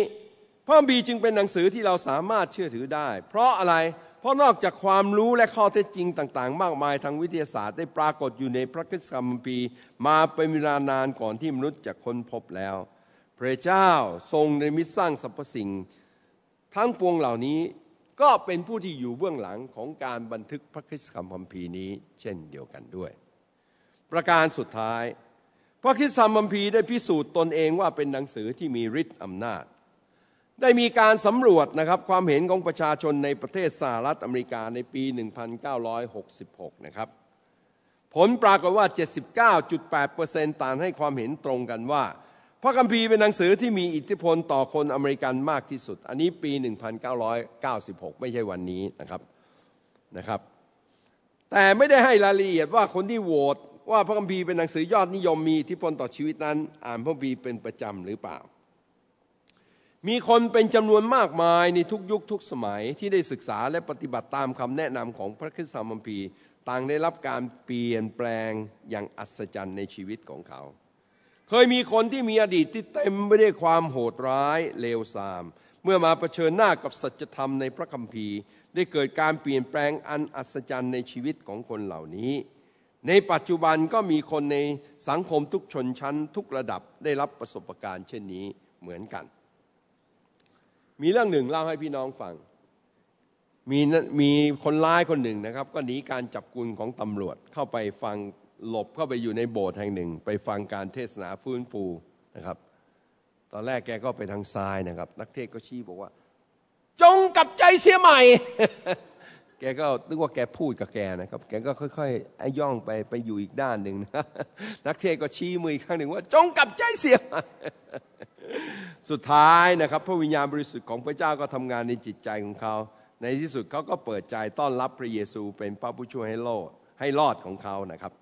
Speaker 1: พระคัมภีร์จึงเป็นหนังสือที่เราสามารถเชื่อถือได้ เพราะอะไรเพราะนอกจากความรู้และข้อเท็จจริงต่าง ๆ มากมายทางวิทยาศาสตร์ ได้ปรากฏอยู่ในพระคัมภีร์มาเป็นเวลานานก่อนที่มนุษย์จะค้นพบแล้ว พระเจ้าทรงในมิตสร้างสรรพสิ่ง ทั้งปวงเหล่านี้ ก็เป็นผู้ที่อยู่เบื้องหลังของการบันทึกพระคัมภีร์นี้ เช่นเดียวกันด้วย ประการสุดท้าย พระคัมภีร์ได้พิสูจน์ตนเองว่าเป็นหนังสือที่มีฤทธิ์อำนาจ ได้มีการสำรวจนะครับความเห็นของประชาชนในประเทศสหรัฐอเมริกาในปี 1966 นะครับ ผลปรากฏว่า 79.8%ต่างให้ความเห็นตรงกันว่า ระคัมภีร์เป็นหนังสือที่มีอิทธิพลต่อคนอเมริกันมากที่สุด อันนี้ปี 1996 ไม่ใช่วันนี้นะครับนะครับ แต่ไม่ได้ให้รายละเอียดว่าคนที่โหวตว่าพระคัมภีร์เป็นหนังสือยอดนิยมมีอิทธิพลต่อชีวิตนั้น อ่านพระคัมภีร์เป็นประจำหรือเปล่า มีคนเป็นจำนวนมากมายในทุกยุคทุกสมัยที่ได้ศึกษาและปฏิบัติตามคำแนะนำของพระคิดสามัมพีต่างได้รับการเปลี่ยนแปลงอย่างอัศจรรย์ในชีวิตของเขา เคยมีคนที่มีอดีตที่เต็มไปด้วยความโหดร้ายเลวทราม เมื่อมาเผชิญหน้ากับสัจธรรมในพระคัมภีร์ ได้เกิดการเปลี่ยนแปลงอันอัศจรรย์ในชีวิตของคนเหล่านี้ ในปัจจุบันก็มีคนในสังคมทุกชนชั้น ทุกระดับได้รับประสบการณ์เช่นนี้เหมือนกัน มีเรื่องหนึ่งเล่าให้พี่น้องฟัง มีมีคนร้ายคนหนึ่งนะครับ ก็หนีการจับกุมของตำรวจเข้าไปฟัง หลบเข้าไปอยู่ในโบสถ์แห่งหนึ่ง ไปฟังการเทศนาฟื้นฟูนะครับ ตอนแรกแกก็ไปทางซ้ายนะครับ นักเทศก็ชี้บอกว่า จงกลับใจเสียใหม่ แกก็นึกว่าแกพูดกับแกนะครับ แกก็ค่อยๆไอ้ย่องไปไปอยู่อีกด้านหนึ่งนักเทศก็ชี้มืออีกข้างหนึ่งว่า จงกลับใจเสียใหม่สุดท้ายนะครับ พระวิญญาณบริสุทธิ์ของพระเจ้าก็ทำงานในจิตใจของเขา ในที่สุดเขาก็เปิดใจต้อนรับพระเยซูเป็นพระผู้ช่วยให้โลดให้รอดของเขานะครับ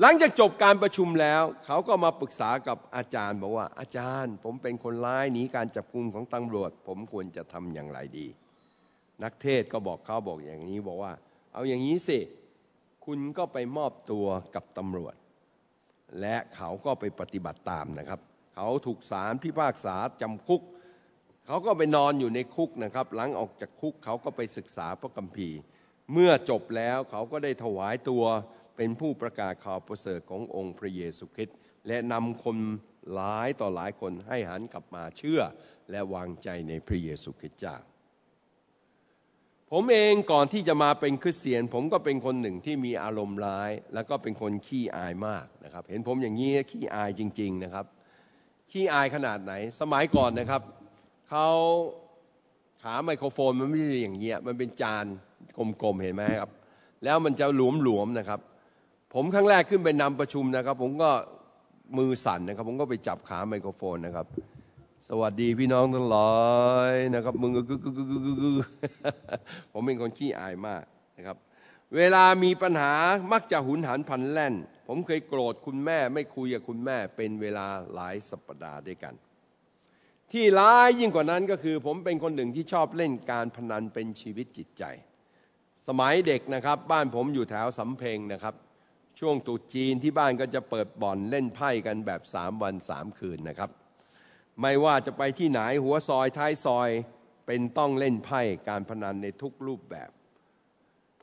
Speaker 1: หลังจากจบการประชุมแล้ว เขาก็มาปรึกษากับอาจารย์บอกว่าอาจารย์ ผมเป็นคนร้ายหนีการจับกุมของตำรวจ ผมควรจะทำอย่างไรดี นักเทศก็บอกเขาบอกอย่างนี้บอกว่า เอาอย่างนี้สิ คุณก็ไปมอบตัวกับตำรวจ และเขาก็ไปปฏิบัติตามนะครับ เขาถูกศาลพิพากษาจำคุก เขาก็ไปนอนอยู่ในคุกนะครับ หลังออกจากคุกเขาก็ไปศึกษาพระคัมภีร์ เมื่อจบแล้วเขาก็ได้ถวายตัว เป็นผู้ประกาศข่าวประเสริฐขององค์พระเยซูคริสต์และนำคนหลายต่อหลายคนให้หันกลับมาเชื่อและวางใจในพระเยซูคริสต์เจ้า ผมเองก่อนที่จะมาเป็นคริสเตียน ผมก็เป็นคนหนึ่งที่มีอารมณ์ร้าย แล้วก็เป็นคนขี้อายมากนะครับ เห็นผมอย่างนี้ขี้อายจริง ๆนะครับ ขี้อายขนาดไหน สมัยก่อนนะครับเขาขาไมโครโฟนมันไม่ใช่อย่างเงี้ยมันเป็นจานกลมๆเห็นไหมครับ แล้วมันจะหลวมๆนะครับ ผมครั้งแรกขึ้นไปนำประชุมนะครับ ผมก็มือสั่นนะครับ ผมก็ไปจับขาไมโครโฟนนะครับ สวัสดีพี่น้องทั้งหลายนะครับ มึงก็กึกกึกกึกกึกผมเป็นคนขี้อายมากนะครับ เวลามีปัญหามักจะหุนหันพันแล่น ผมเคยโกรธคุณแม่ ไม่คุยกับคุณแม่ เป็นเวลาหลายสัปดาห์ด้วยกัน ที่ร้ายยิ่งกว่านั้นก็คือ ผมเป็นคนหนึ่งที่ชอบเล่นการพนันเป็นชีวิตจิตใจ สมัยเด็กนะครับ บ้านผมอยู่แถวสำเพ็งนะครับ ช่วงตุจีนที่บ้านก็จะเปิดบ่อนเล่นไพ่กันแบบสามวันสามคืนนะครับ ไม่ว่าจะไปที่ไหนหัวซอยท้ายซอยเป็นต้องเล่นไพ่การพนันในทุกรูปแบบ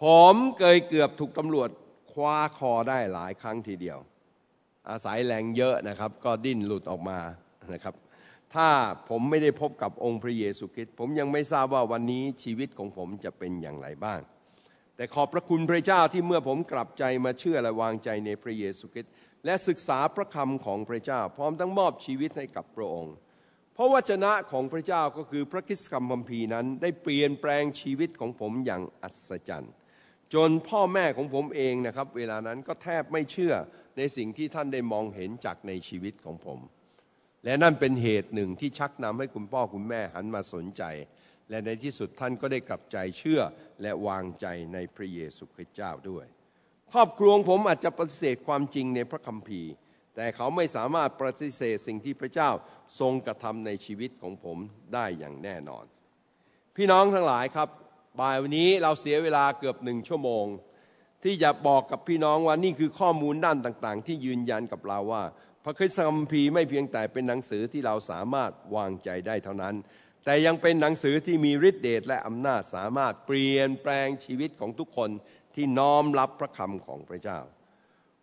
Speaker 1: ผมเคยเกือบถูกตำรวจคว้าคอได้หลายครั้งทีเดียว อาศัยแรงเยอะนะครับ ก็ดิ้นหลุดออกมานะครับ ถ้าผมไม่ได้พบกับองค์พระเยซูคริสต์ผมยังไม่ทราบว่าวันนี้ชีวิตของผมจะเป็นอย่างไรบ้าง แต่ขอบพระคุณพระเจ้าที่เมื่อผมกลับใจมาเชื่อและวางใจในพระเยซูคริสต์และศึกษาพระคำของพระเจ้า พร้อมทั้งมอบชีวิตให้กับพระองค์ เพราะวจนะของพระเจ้าก็คือพระคิดคำพัมพีนั้นได้เปลี่ยนแปลงชีวิตของผมอย่างอัศจรรย์ จนพ่อแม่ของผมเองนะครับ เวลานั้นก็แทบไม่เชื่อในสิ่งที่ท่านได้มองเห็นจากในชีวิตของผม และนั่นเป็นเหตุหนึ่งที่ชักนำให้คุณพ่อคุณแม่หันมาสนใจ และในที่สุดท่านก็ได้กลับใจเชื่อและวางใจในพระเยซูคริสต์เจ้าด้วย ครอบครัวผมอาจจะปฏิเสธความจริงในพระคัมภีร์ แต่เขาไม่สามารถปฏิเสธสิ่งที่พระเจ้าทรงกระทำในชีวิตของผมได้อย่างแน่นอน พี่น้องทั้งหลายครับ บ่ายวันนี้เราเสียเวลาเกือบหนึ่งชั่วโมง ที่จะบอกกับพี่น้องว่านี่คือข้อมูลด้านต่างๆ ที่ยืนยันกับเราว่า พระคัมภีร์ไม่เพียงแต่เป็นหนังสือที่เราสามารถวางใจได้เท่านั้น แต่ยังเป็นหนังสือที่มีฤทธิเดชและอำนาจสามารถเปลี่ยนแปลงชีวิตของทุกคนที่น้อมรับพระคำของพระเจ้า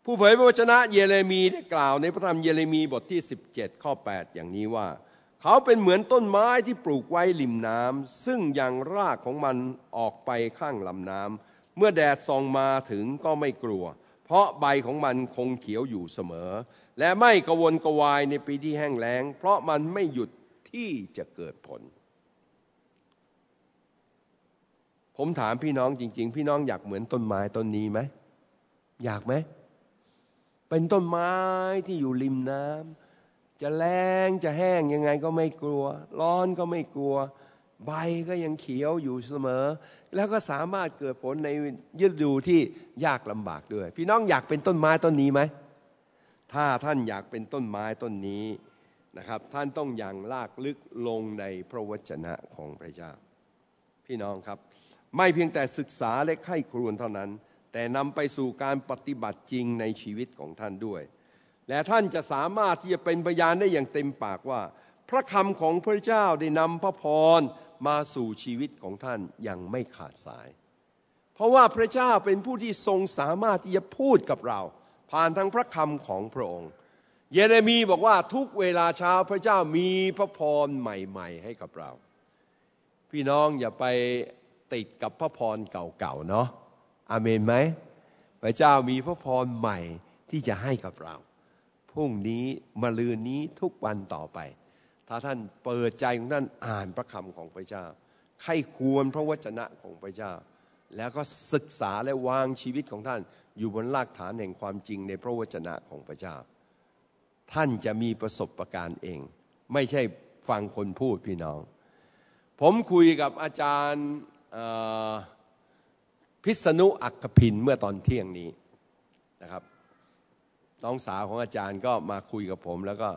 Speaker 1: ผู้เผยพระวจนะเยเรมีได้กล่าวในพระธรรมเยเรมีบทที่ 17 ข้อ 8 อย่างนี้ว่า เขาเป็นเหมือนต้นไม้ที่ปลูกไว้ริมน้ำซึ่งยังรากของมันออกไปข้างลำน้ำเมื่อแดดส่องมาถึงก็ไม่กลัว เพราะใบของมันคงเขียวอยู่เสมอ และไม่กระวนกระวายในปีที่แห้งแล้ง เพราะมันไม่หยุด ที่จะเกิดผล ผมถามพี่น้องจริง ๆ พี่น้องอยากเหมือนต้นไม้ต้นนี้ไหมอยากไหมเป็นต้นไม้ที่อยู่ริมน้ำจะแรงจะแห้งยังไงก็ไม่กลัว ร้อนก็ไม่กลัว ใบก็ยังเขียวอยู่เสมอ แล้วก็สามารถเกิดผลในฤดูที่ยากลำบากด้วย พี่น้องอยากเป็นต้นไม้ต้นนี้ไหมถ้าท่านอยากเป็นต้นไม้ต้นนี้ นะครับ ท่านต้องอย่างลากลึกลงในพระวจนะของพระเจ้า พี่น้องครับ ไม่เพียงแต่ศึกษาและไข้ครวนเท่านั้น แต่นำไปสู่การปฏิบัติจริงในชีวิตของท่านด้วย และท่านจะสามารถที่จะเป็นพยานได้อย่างเต็มปากว่า พระคำของพระเจ้าได้นำพระพรมาสู่ชีวิตของท่านอย่างไม่ขาดสาย เพราะว่าพระเจ้าเป็นผู้ที่ทรงสามารถที่จะพูดกับเรา ผ่านทางพระคำของพระองค์ เยเรมีบอกว่าทุกเวลาเช้าพระเจ้ามีพระพรใหม่ ๆ ให้กับเรา พี่น้องอย่าไปติดกับพระพรเก่าๆเนาะอาเมนไหมพระเจ้ามีพระพรใหม่ที่จะให้กับเราพรุ่งนี้มะลืนนี้ทุกวันต่อไป ถ้าท่านเปิดใจของท่านอ่านพระคำของพระเจ้าใครควรพระวจนะของพระเจ้า แล้วก็ศึกษาและวางชีวิตของท่านอยู่บนรากฐานแห่งความจริงในพระวจนะของพระเจ้า ท่านจะมีประสบะการณ์เอง ไม่ใช่ฟังคนพูดพี่น้อง ผมคุยกับอาจารย์พิษณุอักพินเมื่อตอนเที่ยงนี้นะครับน้องสาวของอาจารย์ก็มาคุยกับผม แล้วก็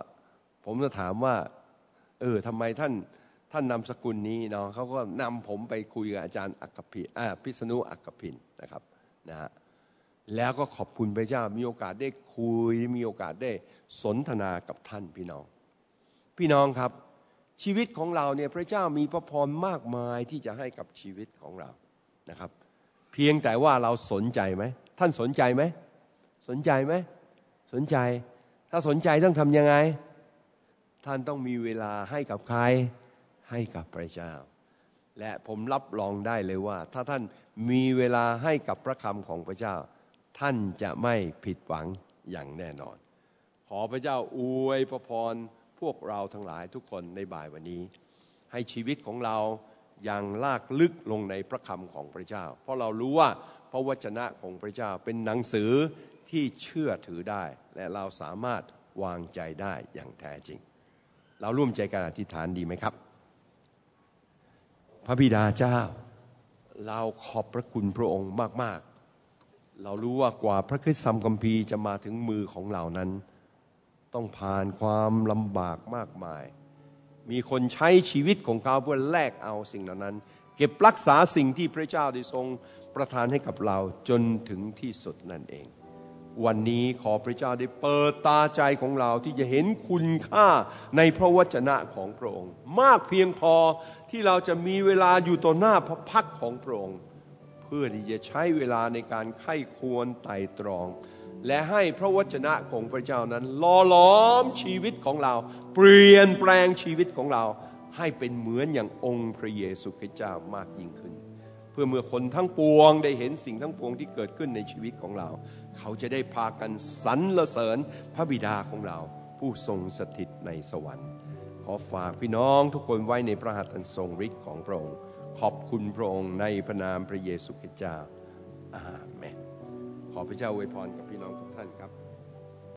Speaker 1: ผมจะถามว่า เออทำไมท่านท่านนำสกุลนี้เนาะเขาก็นำผมไปคุยกับอาจารย์อักพินพิษณุอักพินนะครับนะฮะ แล้วก็ขอบคุณพระเจ้ามีโอกาสได้คุยมีโอกาสได้สนทนากับท่านพี่น้อง
Speaker 2: พี่น้องครับ ชีวิตของเราเนี่ยพระเจ้ามีพระพรมากมายที่จะให้กับชีวิตของเรานะครับ เพียงแต่ว่าเราสนใจไหมท่านสนใจไหมสนใจไหมสนใจ ถ้าสนใจต้องทำยังไง ท่านต้องมีเวลาให้กับใครให้กับพระเจ้า และผมรับรองได้เลยว่า ถ้าท่านมีเวลาให้กับพระคำของพระเจ้า ท่านจะไม่ผิดหวังอย่างแน่นอน ขอพระเจ้าอวยพระพรพวกเราทั้งหลายทุกคนในบ่ายวันนี้ ให้ชีวิตของเรายังลากลึกลงในพระคำของพระเจ้า เพราะเรารู้ว่าพระวจนะของพระเจ้าเป็นหนังสือที่เชื่อถือได้ และเราสามารถวางใจได้อย่างแท้จริง เราร่วมใจกันอธิษฐานดีไหมครับ พระบิดาเจ้า เราขอบพระคุณพระองค์มาก ๆ เรารู้ว่ากว่าพระคริสตธรรมคัมภีร์จะมาถึงมือของเรานั้น ต้องผ่านความลำบากมากมาย มีคนใช้ชีวิตของเขาเพื่อแลกเอาสิ่งเหล่านั้น เก็บรักษาสิ่งที่พระเจ้าได้ทรงประทานให้กับเราจนถึงที่สุดนั่นเอง วันนี้ขอพระเจ้าได้เปิดตาใจของเราที่จะเห็นคุณค่าในพระวจนะของพระองค์ มากเพียงพอที่เราจะมีเวลาอยู่ต่อหน้าพระพักของพระองค์ เพื่อที่จะใช้เวลาในการไข้ควรไต่ตรอง และให้พระวจนะของพระเจ้านั้นล่อล้อมชีวิตของเรา เปลี่ยนแปลงชีวิตของเรา ให้เป็นเหมือนอย่างองค์พระเยซูคริสต์เจ้ามากยิ่งขึ้น เพื่อเมื่อคนทั้งปวงได้เห็นสิ่งทั้งปวงที่เกิดขึ้นในชีวิตของเรา เขาจะได้พากันสรรเสริญพระบิดาของเรา ผู้ทรงสถิตในสวรรค์ ขอฝากพี่น้องทุกคนไว้ในพระหัตถ์อันทรงฤทธิ์ของพระองค์ ขอบคุณพระองค์ในพระนามพระเยซูคริสต์เจ้าอาเมนขอพระเจ้าอวยพรกับพี่น้องทุกท่านครับ